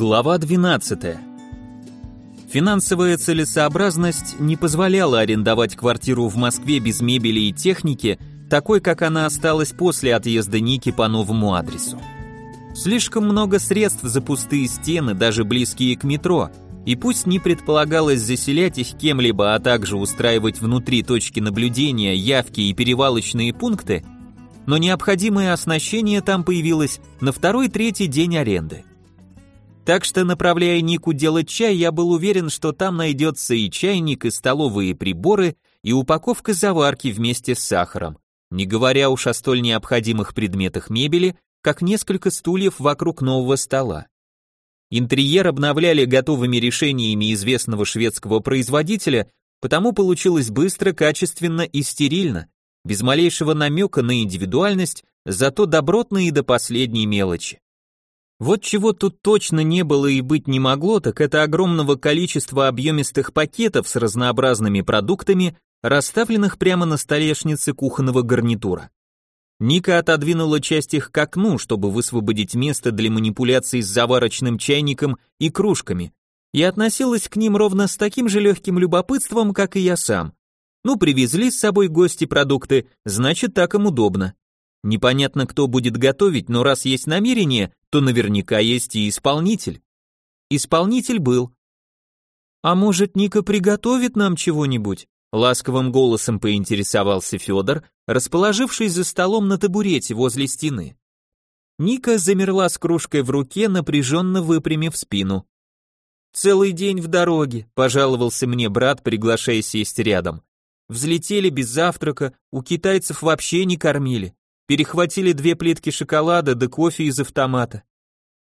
Глава 12. Финансовая целесообразность не позволяла арендовать квартиру в Москве без мебели и техники, такой, как она осталась после отъезда Ники по новому адресу. Слишком много средств за пустые стены, даже близкие к метро, и пусть не предполагалось заселять их кем-либо, а также устраивать внутри точки наблюдения, явки и перевалочные пункты, но необходимое оснащение там появилось на второй-третий день аренды. Так что, направляя Нику делать чай, я был уверен, что там найдется и чайник, и столовые приборы, и упаковка заварки вместе с сахаром, не говоря уж о столь необходимых предметах мебели, как несколько стульев вокруг нового стола. Интерьер обновляли готовыми решениями известного шведского производителя, потому получилось быстро, качественно и стерильно, без малейшего намека на индивидуальность, зато добротно и до последней мелочи. Вот чего тут точно не было и быть не могло, так это огромного количества объемистых пакетов с разнообразными продуктами, расставленных прямо на столешнице кухонного гарнитура. Ника отодвинула часть их к окну, чтобы высвободить место для манипуляций с заварочным чайником и кружками, и относилась к ним ровно с таким же легким любопытством, как и я сам. Ну, привезли с собой гости продукты, значит, так им удобно. Непонятно, кто будет готовить, но раз есть намерение, то наверняка есть и исполнитель. Исполнитель был. А может, Ника приготовит нам чего-нибудь? Ласковым голосом поинтересовался Федор, расположившись за столом на табурете возле стены. Ника замерла с кружкой в руке, напряженно выпрямив спину. «Целый день в дороге», — пожаловался мне брат, приглашая сесть рядом. «Взлетели без завтрака, у китайцев вообще не кормили перехватили две плитки шоколада да кофе из автомата.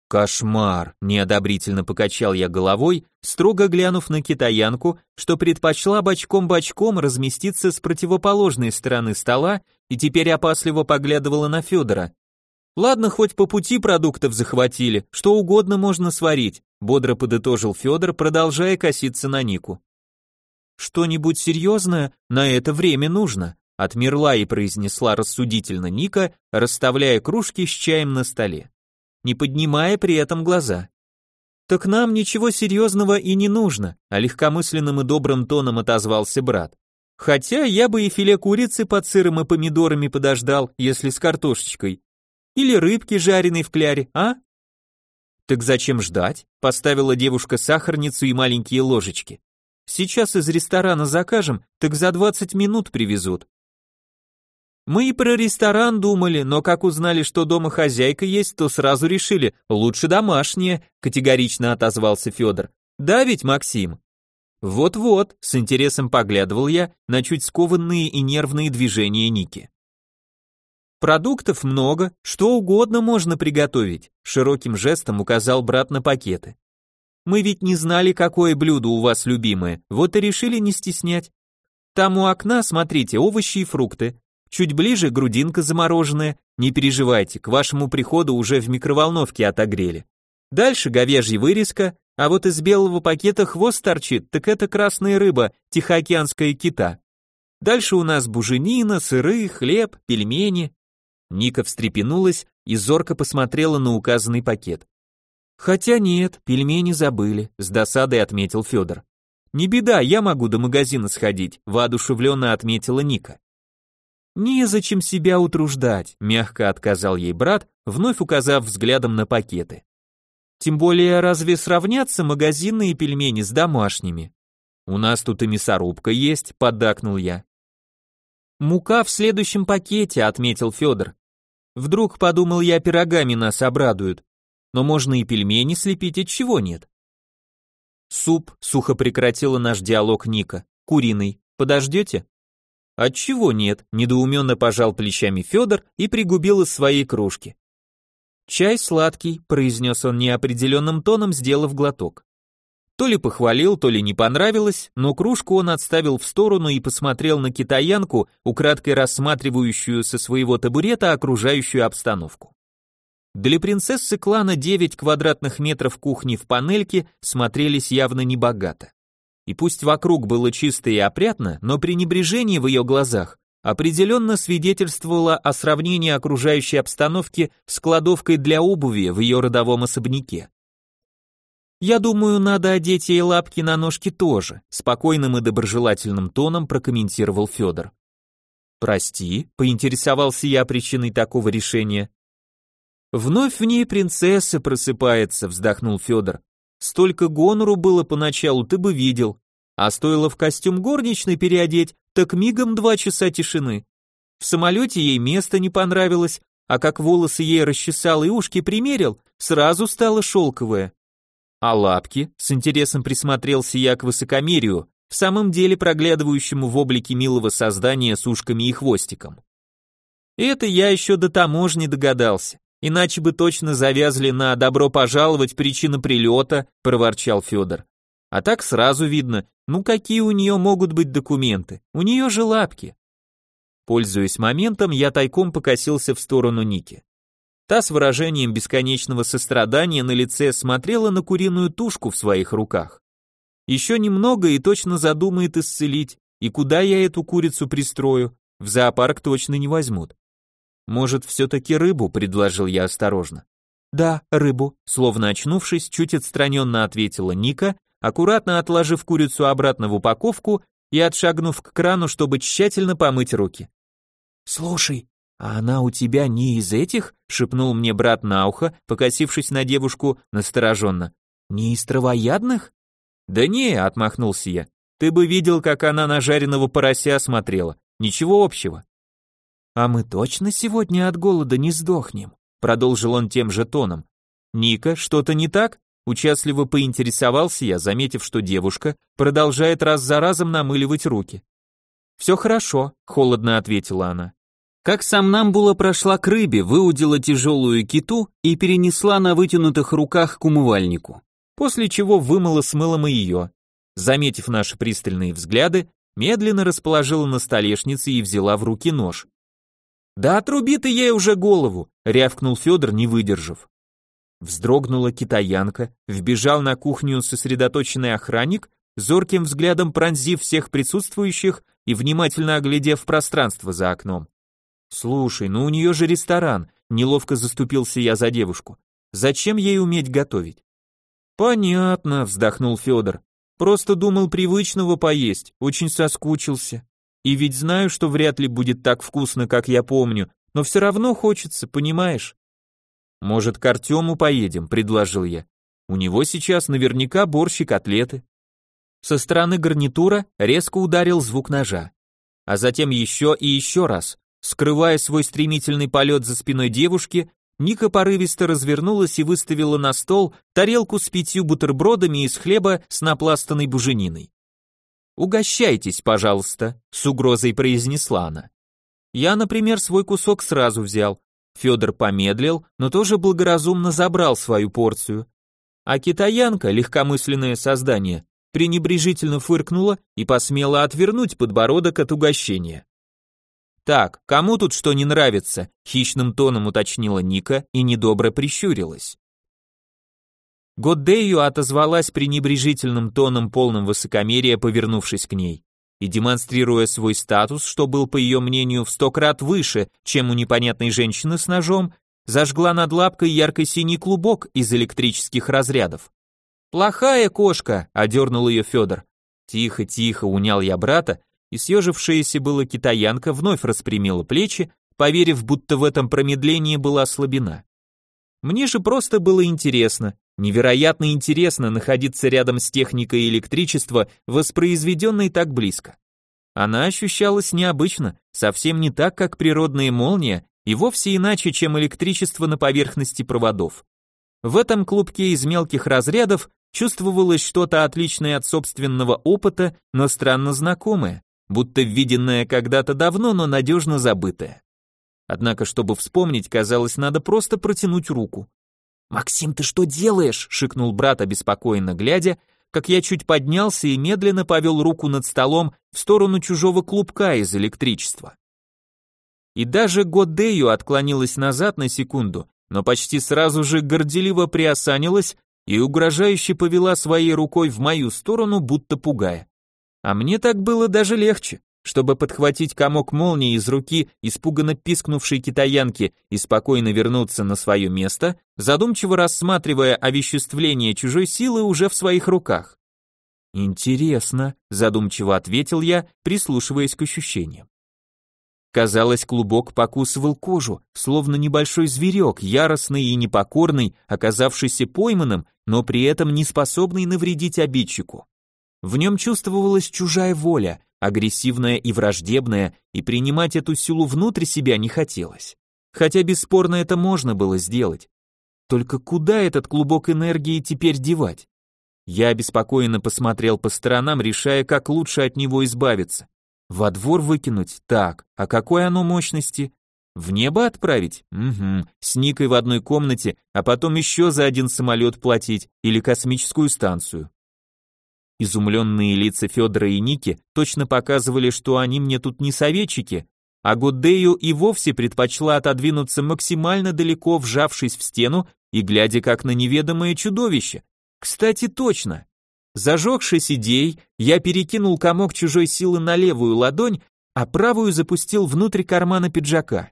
Кошмар, неодобрительно покачал я головой, строго глянув на китаянку, что предпочла бочком-бочком разместиться с противоположной стороны стола и теперь опасливо поглядывала на Федора. Ладно, хоть по пути продуктов захватили, что угодно можно сварить, бодро подытожил Федор, продолжая коситься на Нику. Что-нибудь серьезное на это время нужно, Отмерла и произнесла рассудительно Ника, расставляя кружки с чаем на столе, не поднимая при этом глаза. «Так нам ничего серьезного и не нужно», а легкомысленным и добрым тоном отозвался брат. «Хотя я бы и филе курицы под сыром и помидорами подождал, если с картошечкой. Или рыбки жареной в кляре, а?» «Так зачем ждать?» — поставила девушка сахарницу и маленькие ложечки. «Сейчас из ресторана закажем, так за 20 минут привезут. Мы и про ресторан думали, но как узнали, что дома хозяйка есть, то сразу решили, лучше домашнее, категорично отозвался Федор. Да ведь, Максим? Вот-вот, с интересом поглядывал я на чуть скованные и нервные движения Ники. Продуктов много, что угодно можно приготовить, широким жестом указал брат на пакеты. Мы ведь не знали, какое блюдо у вас любимое, вот и решили не стеснять. Там у окна, смотрите, овощи и фрукты. Чуть ближе грудинка замороженная, не переживайте, к вашему приходу уже в микроволновке отогрели. Дальше говяжья вырезка, а вот из белого пакета хвост торчит, так это красная рыба, тихоокеанская кита. Дальше у нас буженина, сыры, хлеб, пельмени. Ника встрепенулась и зорко посмотрела на указанный пакет. Хотя нет, пельмени забыли, с досадой отметил Федор. Не беда, я могу до магазина сходить, воодушевленно отметила Ника. «Незачем себя утруждать», — мягко отказал ей брат, вновь указав взглядом на пакеты. «Тем более, разве сравнятся магазинные пельмени с домашними?» «У нас тут и мясорубка есть», — поддакнул я. «Мука в следующем пакете», — отметил Федор. «Вдруг, подумал я, пирогами нас обрадуют. Но можно и пельмени слепить, от чего нет?» «Суп», — сухо прекратила наш диалог Ника. «Куриный. Подождете?» Отчего нет? Недоуменно пожал плечами Федор и пригубил из своей кружки. Чай сладкий, произнес он неопределенным тоном, сделав глоток. То ли похвалил, то ли не понравилось, но кружку он отставил в сторону и посмотрел на китаянку, украдкой рассматривающую со своего табурета окружающую обстановку. Для принцессы клана 9 квадратных метров кухни в панельке смотрелись явно небогато. И пусть вокруг было чисто и опрятно, но пренебрежение в ее глазах определенно свидетельствовало о сравнении окружающей обстановки с кладовкой для обуви в ее родовом особняке. Я думаю, надо одеть ей лапки на ножки тоже, спокойным и доброжелательным тоном прокомментировал Федор. Прости, поинтересовался я причиной такого решения. Вновь в ней принцесса просыпается, вздохнул Федор. Столько гонору было поначалу, ты бы видел. А стоило в костюм горничной переодеть, так мигом два часа тишины. В самолете ей место не понравилось, а как волосы ей расчесал и ушки примерил, сразу стало шелковое. А лапки, с интересом присмотрелся я к высокомерию, в самом деле проглядывающему в облике милого создания с ушками и хвостиком. Это я еще до таможни догадался, иначе бы точно завязли на «добро пожаловать, причина прилета», проворчал Федор. А так сразу видно, ну какие у нее могут быть документы, у нее же лапки. Пользуясь моментом, я тайком покосился в сторону Ники. Та с выражением бесконечного сострадания на лице смотрела на куриную тушку в своих руках. Еще немного и точно задумает исцелить, и куда я эту курицу пристрою, в зоопарк точно не возьмут. Может, все-таки рыбу, предложил я осторожно. Да, рыбу, словно очнувшись, чуть отстраненно ответила Ника, аккуратно отложив курицу обратно в упаковку и отшагнув к крану, чтобы тщательно помыть руки. «Слушай, а она у тебя не из этих?» — шепнул мне брат на ухо, покосившись на девушку настороженно. «Не из травоядных?» «Да не», — отмахнулся я. «Ты бы видел, как она на жареного порося смотрела. Ничего общего». «А мы точно сегодня от голода не сдохнем?» — продолжил он тем же тоном. «Ника, что-то не так?» Участливо поинтересовался я, заметив, что девушка продолжает раз за разом намыливать руки. «Все хорошо», — холодно ответила она. Как сам Намбула прошла к рыбе, выудила тяжелую киту и перенесла на вытянутых руках к умывальнику, после чего вымыла с мылом и ее. Заметив наши пристальные взгляды, медленно расположила на столешнице и взяла в руки нож. «Да отруби ты ей уже голову!» — рявкнул Федор, не выдержав. Вздрогнула китаянка, вбежал на кухню сосредоточенный охранник, зорким взглядом пронзив всех присутствующих и внимательно оглядев пространство за окном. Слушай, ну у нее же ресторан, неловко заступился я за девушку. Зачем ей уметь готовить? Понятно, вздохнул Федор. Просто думал привычного поесть, очень соскучился. И ведь знаю, что вряд ли будет так вкусно, как я помню, но все равно хочется, понимаешь? Может, к Артему поедем, предложил я. У него сейчас наверняка борщ и котлеты. Со стороны гарнитура резко ударил звук ножа. А затем еще и еще раз, Скрывая свой стремительный полет за спиной девушки, Ника порывисто развернулась и выставила на стол тарелку с пятью бутербродами из хлеба с напластанной бужениной. «Угощайтесь, пожалуйста», — с угрозой произнесла она. Я, например, свой кусок сразу взял. Федор помедлил, но тоже благоразумно забрал свою порцию. А китаянка, легкомысленное создание, пренебрежительно фыркнула и посмела отвернуть подбородок от угощения. «Так, кому тут что не нравится?» — хищным тоном уточнила Ника и недобро прищурилась. Годдею отозвалась пренебрежительным тоном полным высокомерия, повернувшись к ней, и демонстрируя свой статус, что был, по ее мнению, в сто крат выше, чем у непонятной женщины с ножом, зажгла над лапкой ярко-синий клубок из электрических разрядов. «Плохая кошка!» — одернул ее Федор. «Тихо, тихо!» — унял я брата и съежившаяся была китаянка вновь распрямила плечи, поверив, будто в этом промедлении была слабина. Мне же просто было интересно, невероятно интересно находиться рядом с техникой электричества, воспроизведенной так близко. Она ощущалась необычно, совсем не так, как природная молния, и вовсе иначе, чем электричество на поверхности проводов. В этом клубке из мелких разрядов чувствовалось что-то отличное от собственного опыта, но странно знакомое будто виденное когда-то давно, но надежно забытое. Однако, чтобы вспомнить, казалось, надо просто протянуть руку. «Максим, ты что делаешь?» — шикнул брат, обеспокоенно глядя, как я чуть поднялся и медленно повел руку над столом в сторону чужого клубка из электричества. И даже Годею отклонилась назад на секунду, но почти сразу же горделиво приосанилась и угрожающе повела своей рукой в мою сторону, будто пугая. А мне так было даже легче. Чтобы подхватить комок молнии из руки испуганно пискнувшей китаянки и спокойно вернуться на свое место, задумчиво рассматривая овеществление чужой силы уже в своих руках. «Интересно», — задумчиво ответил я, прислушиваясь к ощущениям. Казалось, клубок покусывал кожу, словно небольшой зверек, яростный и непокорный, оказавшийся пойманным, но при этом не способный навредить обидчику. В нем чувствовалась чужая воля, агрессивная и враждебная, и принимать эту силу внутрь себя не хотелось. Хотя бесспорно это можно было сделать. Только куда этот клубок энергии теперь девать? Я обеспокоенно посмотрел по сторонам, решая, как лучше от него избавиться. Во двор выкинуть? Так. А какой оно мощности? В небо отправить? Угу. С Никой в одной комнате, а потом еще за один самолет платить или космическую станцию. Изумленные лица Федора и Ники точно показывали, что они мне тут не советчики, а Гудею и вовсе предпочла отодвинуться максимально далеко, вжавшись в стену и глядя как на неведомое чудовище. Кстати, точно. Зажегшись идей, я перекинул комок чужой силы на левую ладонь, а правую запустил внутрь кармана пиджака.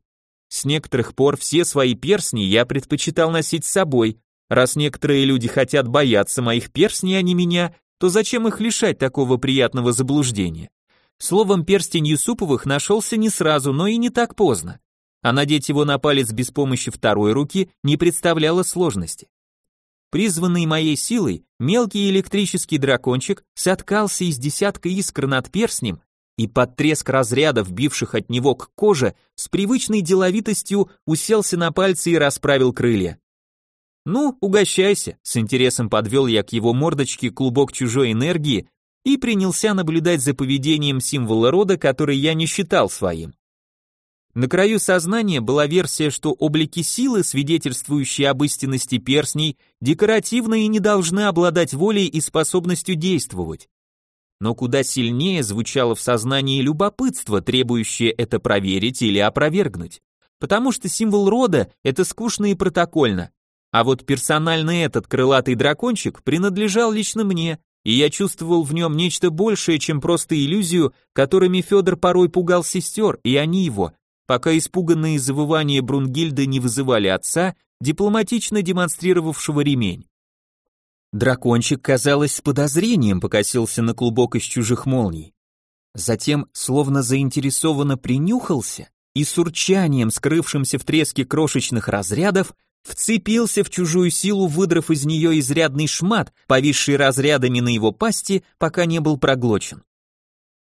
С некоторых пор все свои перстни я предпочитал носить с собой. Раз некоторые люди хотят бояться моих перстней, а не меня, то зачем их лишать такого приятного заблуждения? Словом, перстень Юсуповых нашелся не сразу, но и не так поздно. А надеть его на палец без помощи второй руки не представляло сложности. Призванный моей силой, мелкий электрический дракончик соткался из десятка искр над перстнем и под треск разрядов, бивших от него к коже, с привычной деловитостью уселся на пальцы и расправил крылья. «Ну, угощайся», — с интересом подвел я к его мордочке клубок чужой энергии и принялся наблюдать за поведением символа рода, который я не считал своим. На краю сознания была версия, что облики силы, свидетельствующие об истинности перстней, декоративны и не должны обладать волей и способностью действовать. Но куда сильнее звучало в сознании любопытство, требующее это проверить или опровергнуть. Потому что символ рода – это скучно и протокольно, а вот персонально этот крылатый дракончик принадлежал лично мне, и я чувствовал в нем нечто большее, чем просто иллюзию, которыми Федор порой пугал сестер, и они его, пока испуганные завывания Брунгильды не вызывали отца, дипломатично демонстрировавшего ремень. Дракончик, казалось, с подозрением покосился на клубок из чужих молний. Затем, словно заинтересованно принюхался и с урчанием, скрывшимся в треске крошечных разрядов, вцепился в чужую силу, выдрав из нее изрядный шмат, повисший разрядами на его пасти, пока не был проглочен.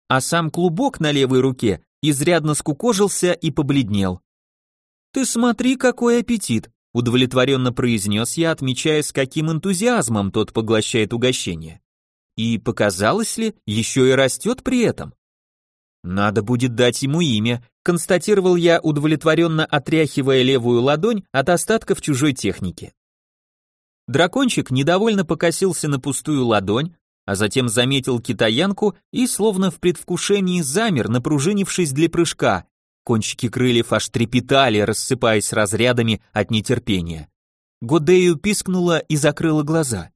А сам клубок на левой руке изрядно скукожился и побледнел. «Ты смотри, какой аппетит!» — удовлетворенно произнес я, отмечая, с каким энтузиазмом тот поглощает угощение. И показалось ли, еще и растет при этом. Надо будет дать ему имя, констатировал я, удовлетворенно отряхивая левую ладонь от остатков чужой техники. Дракончик недовольно покосился на пустую ладонь, а затем заметил китаянку и, словно в предвкушении, замер, напружинившись для прыжка. Кончики крыльев аж трепетали, рассыпаясь разрядами от нетерпения. Годею пискнула и закрыла глаза.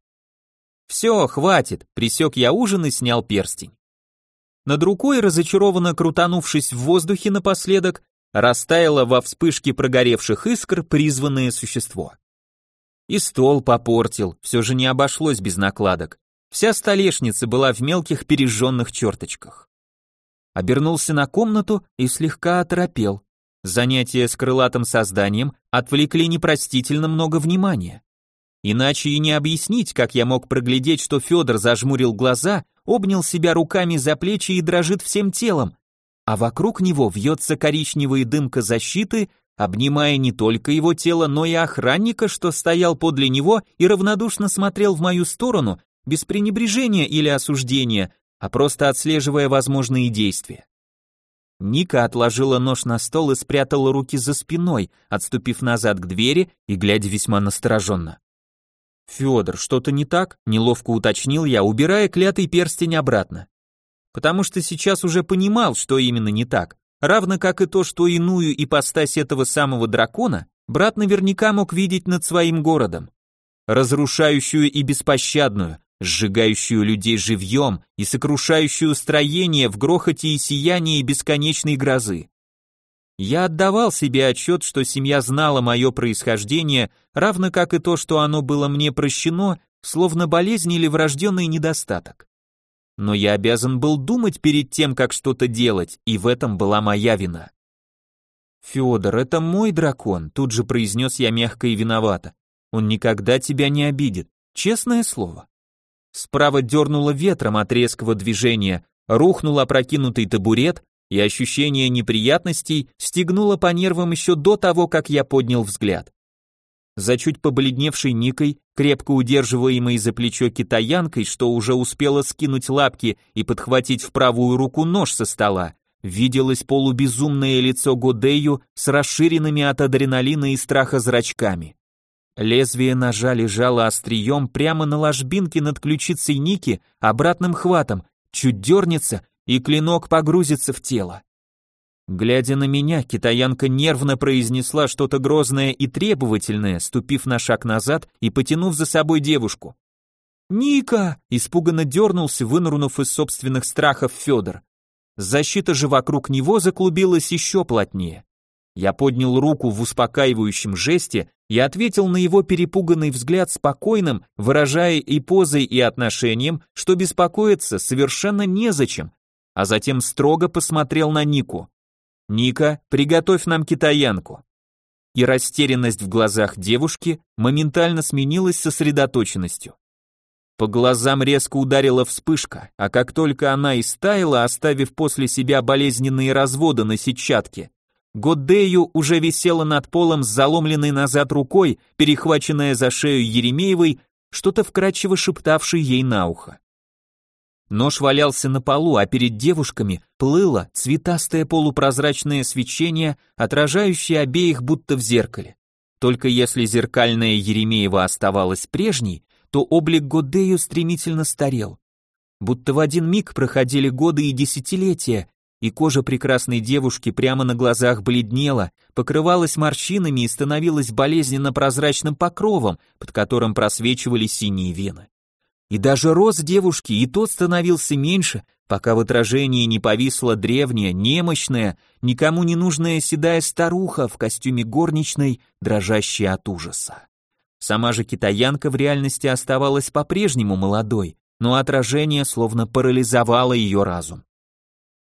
«Все, хватит», — присек я ужин и снял перстень. Над рукой, разочарованно крутанувшись в воздухе напоследок, растаяло во вспышке прогоревших искр призванное существо. И стол попортил, все же не обошлось без накладок. Вся столешница была в мелких пережженных черточках. Обернулся на комнату и слегка оторопел. Занятия с крылатым созданием отвлекли непростительно много внимания. Иначе и не объяснить, как я мог проглядеть, что Федор зажмурил глаза, обнял себя руками за плечи и дрожит всем телом, а вокруг него вьется коричневая дымка защиты, обнимая не только его тело, но и охранника, что стоял подле него и равнодушно смотрел в мою сторону, без пренебрежения или осуждения, а просто отслеживая возможные действия. Ника отложила нож на стол и спрятала руки за спиной, отступив назад к двери и глядя весьма настороженно. Федор, что-то не так? Неловко уточнил я, убирая клятый перстень обратно. Потому что сейчас уже понимал, что именно не так. Равно как и то, что иную ипостась этого самого дракона брат наверняка мог видеть над своим городом. Разрушающую и беспощадную, сжигающую людей живьем и сокрушающую строение в грохоте и сиянии бесконечной грозы. Я отдавал себе отчет, что семья знала мое происхождение, равно как и то, что оно было мне прощено, словно болезнь или врожденный недостаток. Но я обязан был думать перед тем, как что-то делать, и в этом была моя вина. «Федор, это мой дракон», — тут же произнес я мягко и виновато. «Он никогда тебя не обидит, честное слово». Справа дернуло ветром от резкого движения, рухнул опрокинутый табурет, и ощущение неприятностей стегнуло по нервам еще до того, как я поднял взгляд. За чуть побледневшей Никой, крепко удерживаемой за плечо китаянкой, что уже успела скинуть лапки и подхватить в правую руку нож со стола, виделось полубезумное лицо Годею с расширенными от адреналина и страха зрачками. Лезвие ножа лежало острием прямо на ложбинке над ключицей Ники обратным хватом, чуть дернется, и клинок погрузится в тело. Глядя на меня, китаянка нервно произнесла что-то грозное и требовательное, ступив на шаг назад и потянув за собой девушку. «Ника!» – испуганно дернулся, вынырнув из собственных страхов Федор. Защита же вокруг него заклубилась еще плотнее. Я поднял руку в успокаивающем жесте и ответил на его перепуганный взгляд спокойным, выражая и позой, и отношением, что беспокоиться совершенно незачем, а затем строго посмотрел на Нику. «Ника, приготовь нам китаянку». И растерянность в глазах девушки моментально сменилась сосредоточенностью. По глазам резко ударила вспышка, а как только она истаяла, оставив после себя болезненные разводы на сетчатке, Годдею уже висела над полом с заломленной назад рукой, перехваченная за шею Еремеевой, что-то вкрадчиво шептавшей ей на ухо. Нож валялся на полу, а перед девушками плыло цветастое полупрозрачное свечение, отражающее обеих будто в зеркале. Только если зеркальная Еремеева оставалась прежней, то облик Годею стремительно старел. Будто в один миг проходили годы и десятилетия, и кожа прекрасной девушки прямо на глазах бледнела, покрывалась морщинами и становилась болезненно прозрачным покровом, под которым просвечивали синие вены. И даже рост девушки и тот становился меньше, пока в отражении не повисла древняя, немощная, никому не нужная седая старуха в костюме горничной, дрожащая от ужаса. Сама же китаянка в реальности оставалась по-прежнему молодой, но отражение словно парализовало ее разум.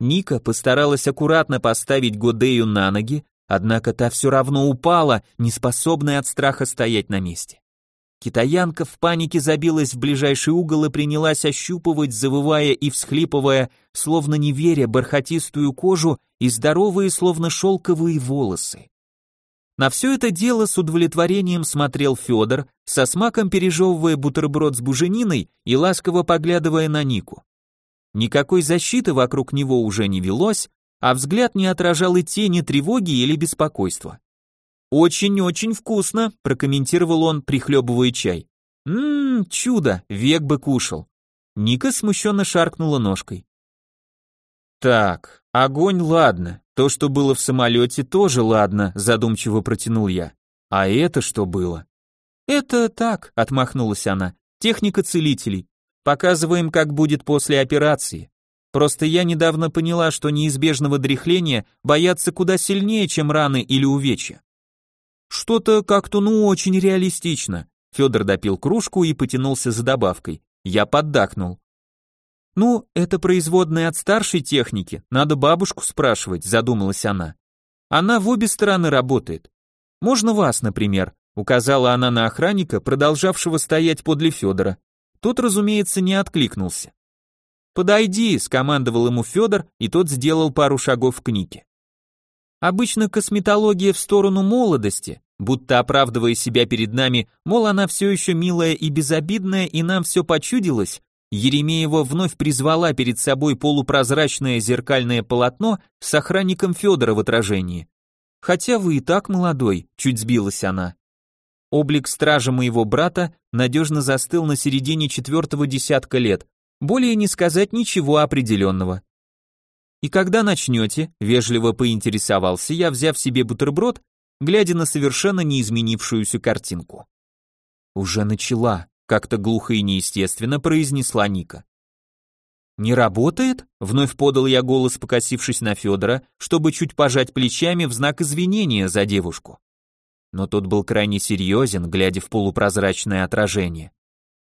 Ника постаралась аккуратно поставить Годею на ноги, однако та все равно упала, неспособная от страха стоять на месте. Китаянка в панике забилась в ближайший угол и принялась ощупывать, завывая и всхлипывая, словно не веря, бархатистую кожу и здоровые, словно шелковые волосы. На все это дело с удовлетворением смотрел Федор, со смаком пережевывая бутерброд с бужениной и ласково поглядывая на Нику. Никакой защиты вокруг него уже не велось, а взгляд не отражал и тени тревоги или беспокойства. «Очень-очень вкусно», – прокомментировал он, прихлебывая чай. «Ммм, чудо, век бы кушал». Ника смущенно шаркнула ножкой. «Так, огонь ладно, то, что было в самолете, тоже ладно», задумчиво протянул я. «А это что было?» «Это так», отмахнулась она, техника целителей. Показываем, как будет после операции. Просто я недавно поняла, что неизбежного дряхления боятся куда сильнее, чем раны или увечья. Что-то как-то ну очень реалистично. Федор допил кружку и потянулся за добавкой. Я поддакнул. «Ну, это производная от старшей техники, надо бабушку спрашивать», задумалась она. «Она в обе стороны работает. Можно вас, например», указала она на охранника, продолжавшего стоять подле Федора. Тот, разумеется, не откликнулся. «Подойди», — скомандовал ему Федор, и тот сделал пару шагов к Нике. Обычно косметология в сторону молодости, будто оправдывая себя перед нами, мол, она все еще милая и безобидная, и нам все почудилось, Еремеева вновь призвала перед собой полупрозрачное зеркальное полотно с охранником Федора в отражении. «Хотя вы и так молодой», — чуть сбилась она. Облик стража моего брата надежно застыл на середине четвертого десятка лет, более не сказать ничего определенного. «И когда начнете?» — вежливо поинтересовался я, взяв себе бутерброд, глядя на совершенно неизменившуюся картинку. «Уже начала», как-то глухо и неестественно произнесла Ника. «Не работает?» — вновь подал я голос, покосившись на Федора, чтобы чуть пожать плечами в знак извинения за девушку. Но тот был крайне серьезен, глядя в полупрозрачное отражение.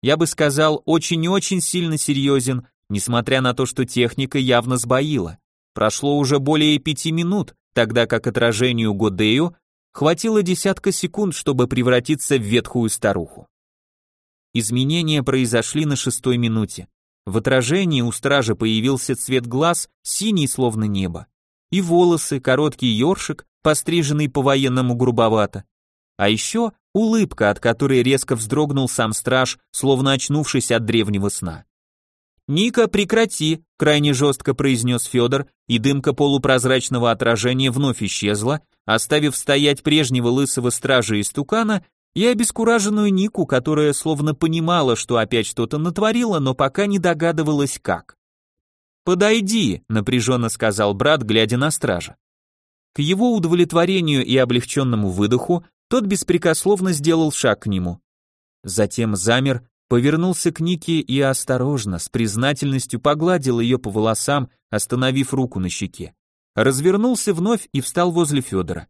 Я бы сказал, очень-очень сильно серьезен, несмотря на то, что техника явно сбоила. Прошло уже более пяти минут, тогда как отражению Годею хватило десятка секунд, чтобы превратиться в ветхую старуху. Изменения произошли на шестой минуте. В отражении у стража появился цвет глаз, синий словно небо. И волосы, короткий ёршик, постриженный по-военному грубовато. А еще улыбка, от которой резко вздрогнул сам страж, словно очнувшись от древнего сна. «Ника, прекрати!» – крайне жестко произнес Федор, и дымка полупрозрачного отражения вновь исчезла, оставив стоять прежнего лысого стража из тукана и обескураженную Нику, которая словно понимала, что опять что-то натворила, но пока не догадывалась как. «Подойди», — напряженно сказал брат, глядя на стража. К его удовлетворению и облегченному выдоху тот беспрекословно сделал шаг к нему. Затем замер, повернулся к Нике и осторожно, с признательностью погладил ее по волосам, остановив руку на щеке. Развернулся вновь и встал возле Федора.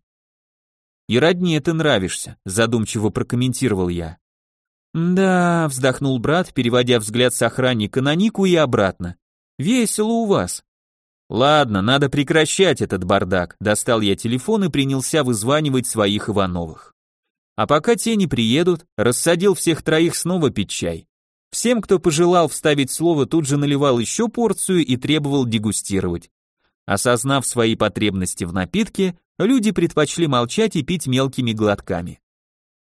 И родне ты нравишься, задумчиво прокомментировал я. Да, вздохнул брат, переводя взгляд с охранника на Нику и обратно. Весело у вас. Ладно, надо прекращать этот бардак. Достал я телефон и принялся вызванивать своих Ивановых. А пока те не приедут, рассадил всех троих снова пить чай. Всем, кто пожелал вставить слово, тут же наливал еще порцию и требовал дегустировать. Осознав свои потребности в напитке, люди предпочли молчать и пить мелкими глотками.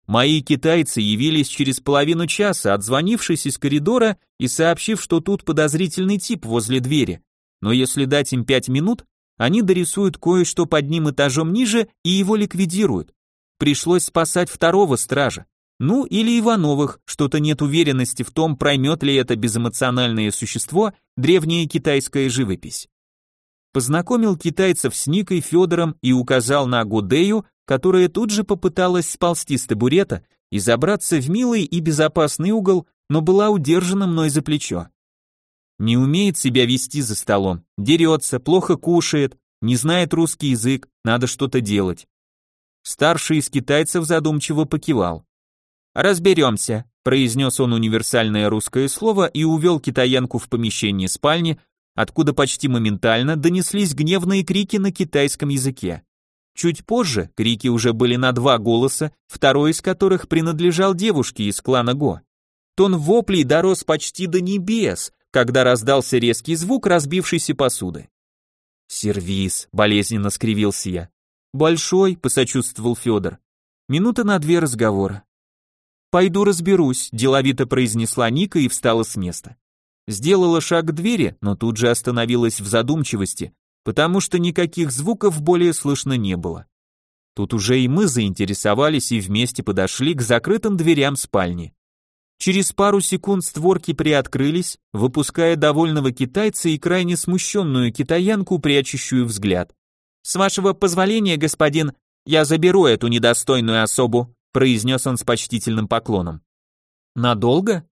Мои китайцы явились через половину часа, отзвонившись из коридора и сообщив, что тут подозрительный тип возле двери. Но если дать им пять минут, они дорисуют кое-что под ним этажом ниже и его ликвидируют. Пришлось спасать второго стража. Ну, или Ивановых, что-то нет уверенности в том, проймет ли это безэмоциональное существо древняя китайская живопись познакомил китайцев с Никой Федором и указал на Гудею, которая тут же попыталась сползти с табурета и забраться в милый и безопасный угол, но была удержана мной за плечо. Не умеет себя вести за столом, дерется, плохо кушает, не знает русский язык, надо что-то делать. Старший из китайцев задумчиво покивал. «Разберемся», — произнес он универсальное русское слово и увел китаянку в помещение спальни, откуда почти моментально донеслись гневные крики на китайском языке. Чуть позже крики уже были на два голоса, второй из которых принадлежал девушке из клана Го. Тон воплей дорос почти до небес, когда раздался резкий звук разбившейся посуды. «Сервис», — болезненно скривился я. «Большой», — посочувствовал Федор. Минута на две разговора. «Пойду разберусь», — деловито произнесла Ника и встала с места. Сделала шаг к двери, но тут же остановилась в задумчивости, потому что никаких звуков более слышно не было. Тут уже и мы заинтересовались и вместе подошли к закрытым дверям спальни. Через пару секунд створки приоткрылись, выпуская довольного китайца и крайне смущенную китаянку, прячущую взгляд. «С вашего позволения, господин, я заберу эту недостойную особу», произнес он с почтительным поклоном. «Надолго?»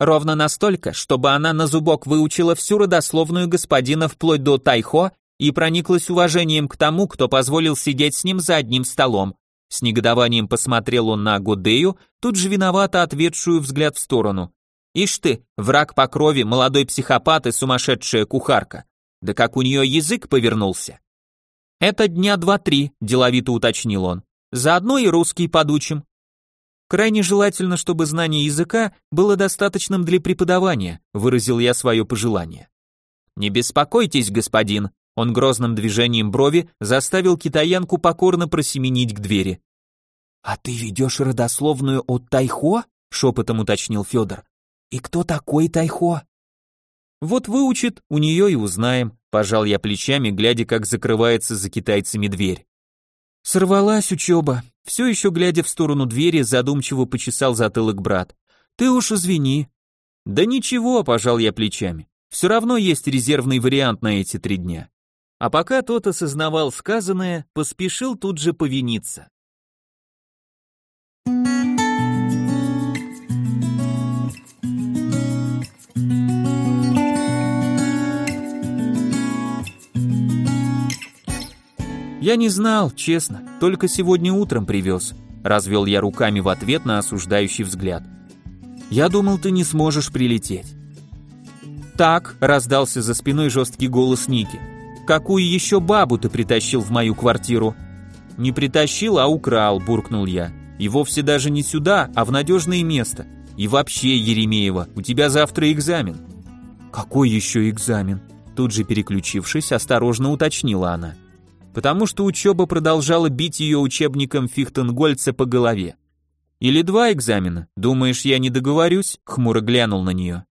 Ровно настолько, чтобы она на зубок выучила всю родословную господина вплоть до Тайхо и прониклась уважением к тому, кто позволил сидеть с ним за одним столом. С негодованием посмотрел он на Гудею, тут же виновато ответшую взгляд в сторону. Ишь ты, враг по крови, молодой психопат и сумасшедшая кухарка. Да как у нее язык повернулся. Это дня два-три, деловито уточнил он. Заодно и русский подучим. Крайне желательно, чтобы знание языка было достаточным для преподавания, выразил я свое пожелание. Не беспокойтесь, господин, он грозным движением брови заставил китаянку покорно просеменить к двери. А ты ведешь родословную от Тайхо? шепотом уточнил Федор. И кто такой Тайхо? Вот выучит, у нее и узнаем, пожал я плечами, глядя, как закрывается за китайцами дверь. Сорвалась учеба. Все еще глядя в сторону двери, задумчиво почесал затылок брат. Ты уж извини. Да ничего, пожал я плечами. Все равно есть резервный вариант на эти три дня. А пока тот осознавал сказанное, поспешил тут же повиниться. Я не знал, честно, только сегодня утром привез. Развел я руками в ответ на осуждающий взгляд. Я думал, ты не сможешь прилететь. Так, раздался за спиной жесткий голос Ники. Какую еще бабу ты притащил в мою квартиру? Не притащил, а украл, буркнул я. И вовсе даже не сюда, а в надежное место. И вообще, Еремеева, у тебя завтра экзамен. Какой еще экзамен? Тут же переключившись, осторожно уточнила она. Потому что учеба продолжала бить ее учебником Фихтенгольца по голове. Или два экзамена? Думаешь, я не договорюсь? Хмуро глянул на нее.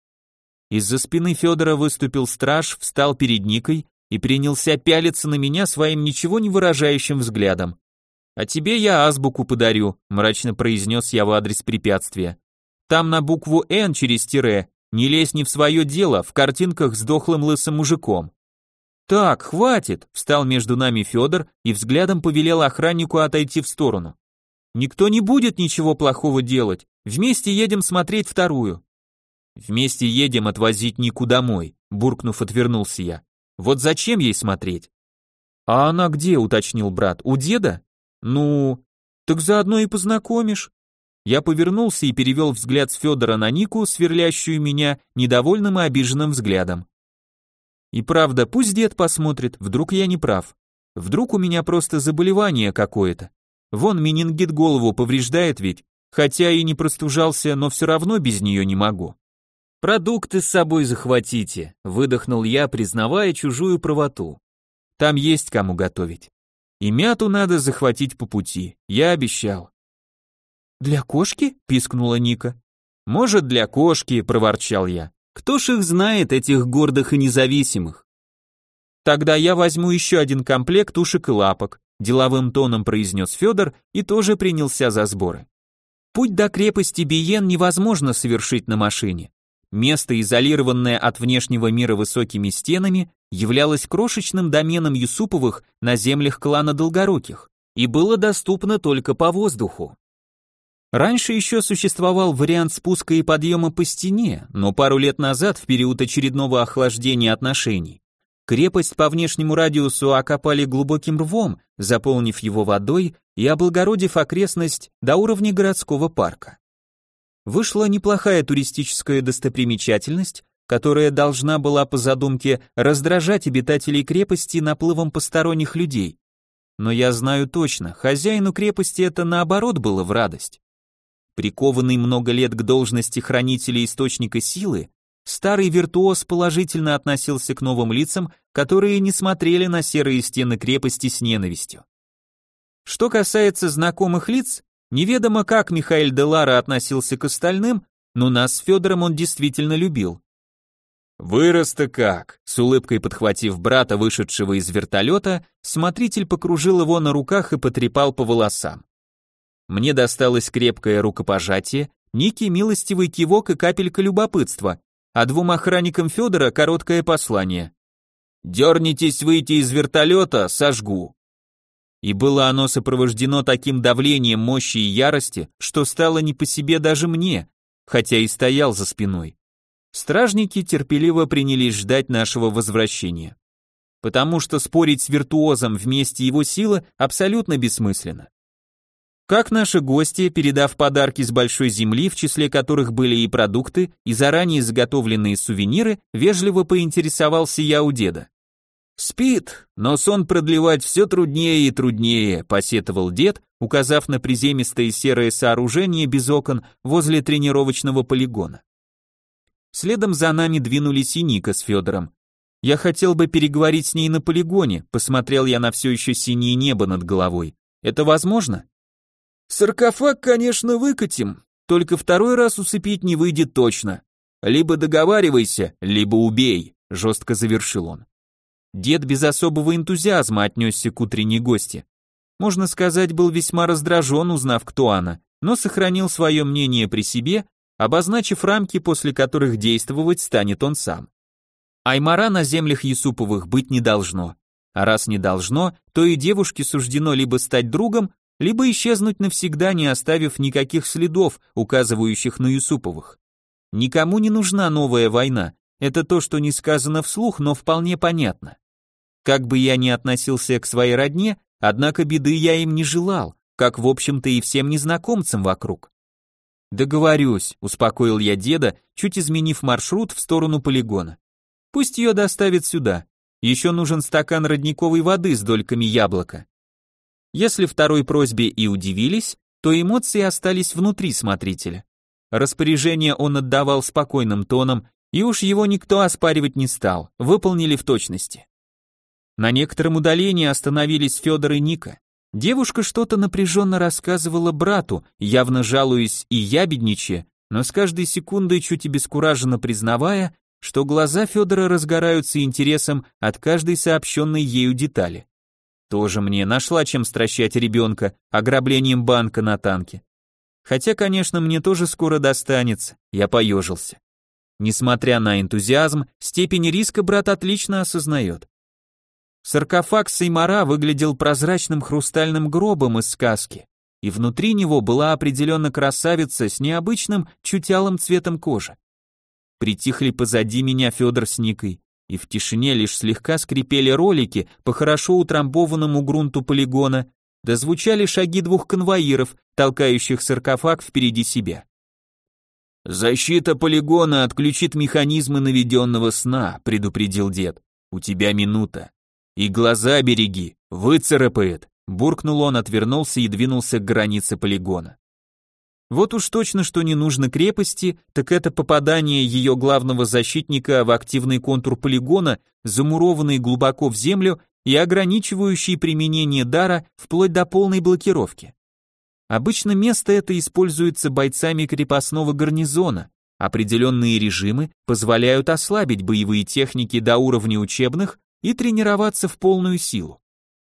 Из-за спины Федора выступил страж, встал перед Никой и принялся пялиться на меня своим ничего не выражающим взглядом. «А тебе я азбуку подарю», — мрачно произнес я в адрес препятствия. «Там на букву «Н» через тире, не лезь не в свое дело, в картинках с дохлым лысым мужиком». «Так, хватит», — встал между нами Федор и взглядом повелел охраннику отойти в сторону. «Никто не будет ничего плохого делать, вместе едем смотреть вторую». «Вместе едем отвозить Нику домой», — буркнув, отвернулся я. «Вот зачем ей смотреть?» «А она где?» — уточнил брат. «У деда?» «Ну, так заодно и познакомишь». Я повернулся и перевел взгляд с Федора на Нику, сверлящую меня недовольным и обиженным взглядом. И правда, пусть дед посмотрит, вдруг я не прав. Вдруг у меня просто заболевание какое-то. Вон менингит голову повреждает ведь, хотя и не простужался, но все равно без нее не могу. «Продукты с собой захватите», — выдохнул я, признавая чужую правоту. «Там есть кому готовить. И мяту надо захватить по пути, я обещал». «Для кошки?» — пискнула Ника. «Может, для кошки», — проворчал я. «Кто ж их знает, этих гордых и независимых?» «Тогда я возьму еще один комплект ушек и лапок», — деловым тоном произнес Федор и тоже принялся за сборы. Путь до крепости Биен невозможно совершить на машине. Место, изолированное от внешнего мира высокими стенами, являлось крошечным доменом Юсуповых на землях клана Долгоруких и было доступно только по воздуху. Раньше еще существовал вариант спуска и подъема по стене, но пару лет назад, в период очередного охлаждения отношений, крепость по внешнему радиусу окопали глубоким рвом, заполнив его водой и облагородив окрестность до уровня городского парка вышла неплохая туристическая достопримечательность, которая должна была по задумке раздражать обитателей крепости наплывом посторонних людей. Но я знаю точно, хозяину крепости это наоборот было в радость. Прикованный много лет к должности хранителя источника силы, старый виртуоз положительно относился к новым лицам, которые не смотрели на серые стены крепости с ненавистью. Что касается знакомых лиц, Неведомо, как Михаил Делара относился к остальным, но нас с Федором он действительно любил. «Вырос-то как!» С улыбкой подхватив брата, вышедшего из вертолета, смотритель покружил его на руках и потрепал по волосам. Мне досталось крепкое рукопожатие, Ники милостивый кивок и капелька любопытства, а двум охранникам Федора короткое послание. «Дернитесь выйти из вертолета, сожгу!» И было оно сопровождено таким давлением мощи и ярости, что стало не по себе даже мне, хотя и стоял за спиной. Стражники терпеливо принялись ждать нашего возвращения. Потому что спорить с виртуозом вместе его силы абсолютно бессмысленно. Как наши гости, передав подарки с большой земли, в числе которых были и продукты, и заранее заготовленные сувениры, вежливо поинтересовался я у деда. «Спит, но сон продлевать все труднее и труднее», — посетовал дед, указав на приземистое серое сооружение без окон возле тренировочного полигона. Следом за нами двинулись и Ника с Федором. Я хотел бы переговорить с ней на полигоне, посмотрел я на все еще синее небо над головой. Это возможно? Саркофаг, конечно, выкатим, только второй раз усыпить не выйдет точно. Либо договаривайся, либо убей, жестко завершил он. Дед без особого энтузиазма отнесся к утренней гости. Можно сказать, был весьма раздражен, узнав, кто она, но сохранил свое мнение при себе, обозначив рамки, после которых действовать станет он сам. Аймара на землях Юсуповых быть не должно. А раз не должно, то и девушке суждено либо стать другом, либо исчезнуть навсегда, не оставив никаких следов, указывающих на Юсуповых. Никому не нужна новая война, это то, что не сказано вслух, но вполне понятно. Как бы я ни относился к своей родне, однако беды я им не желал, как в общем-то и всем незнакомцам вокруг. Договорюсь, успокоил я деда, чуть изменив маршрут в сторону полигона. Пусть ее доставят сюда. Еще нужен стакан родниковой воды с дольками яблока. Если второй просьбе и удивились, то эмоции остались внутри смотрителя. Распоряжение он отдавал спокойным тоном, и уж его никто оспаривать не стал, выполнили в точности. На некотором удалении остановились Федор и Ника. Девушка что-то напряженно рассказывала брату, явно жалуясь и ябедничая, но с каждой секундой чуть обескураженно признавая, что глаза Федора разгораются интересом от каждой сообщенной ею детали. Тоже мне нашла чем стращать ребенка ограблением банка на танке. Хотя, конечно, мне тоже скоро достанется, я поежился. Несмотря на энтузиазм, степень риска брат отлично осознает. Саркофаг Сеймара выглядел прозрачным хрустальным гробом из сказки, и внутри него была определенно красавица с необычным чуть алым цветом кожи. Притихли позади меня Федор с Никой, и в тишине лишь слегка скрипели ролики по хорошо утрамбованному грунту полигона, да шаги двух конвоиров, толкающих саркофаг впереди себя. «Защита полигона отключит механизмы наведенного сна», — предупредил дед. «У тебя минута. И глаза береги, выцарапает», — буркнул он, отвернулся и двинулся к границе полигона. Вот уж точно, что не нужно крепости, так это попадание ее главного защитника в активный контур полигона, замурованный глубоко в землю и ограничивающий применение дара вплоть до полной блокировки. Обычно место это используется бойцами крепостного гарнизона. Определенные режимы позволяют ослабить боевые техники до уровня учебных и тренироваться в полную силу.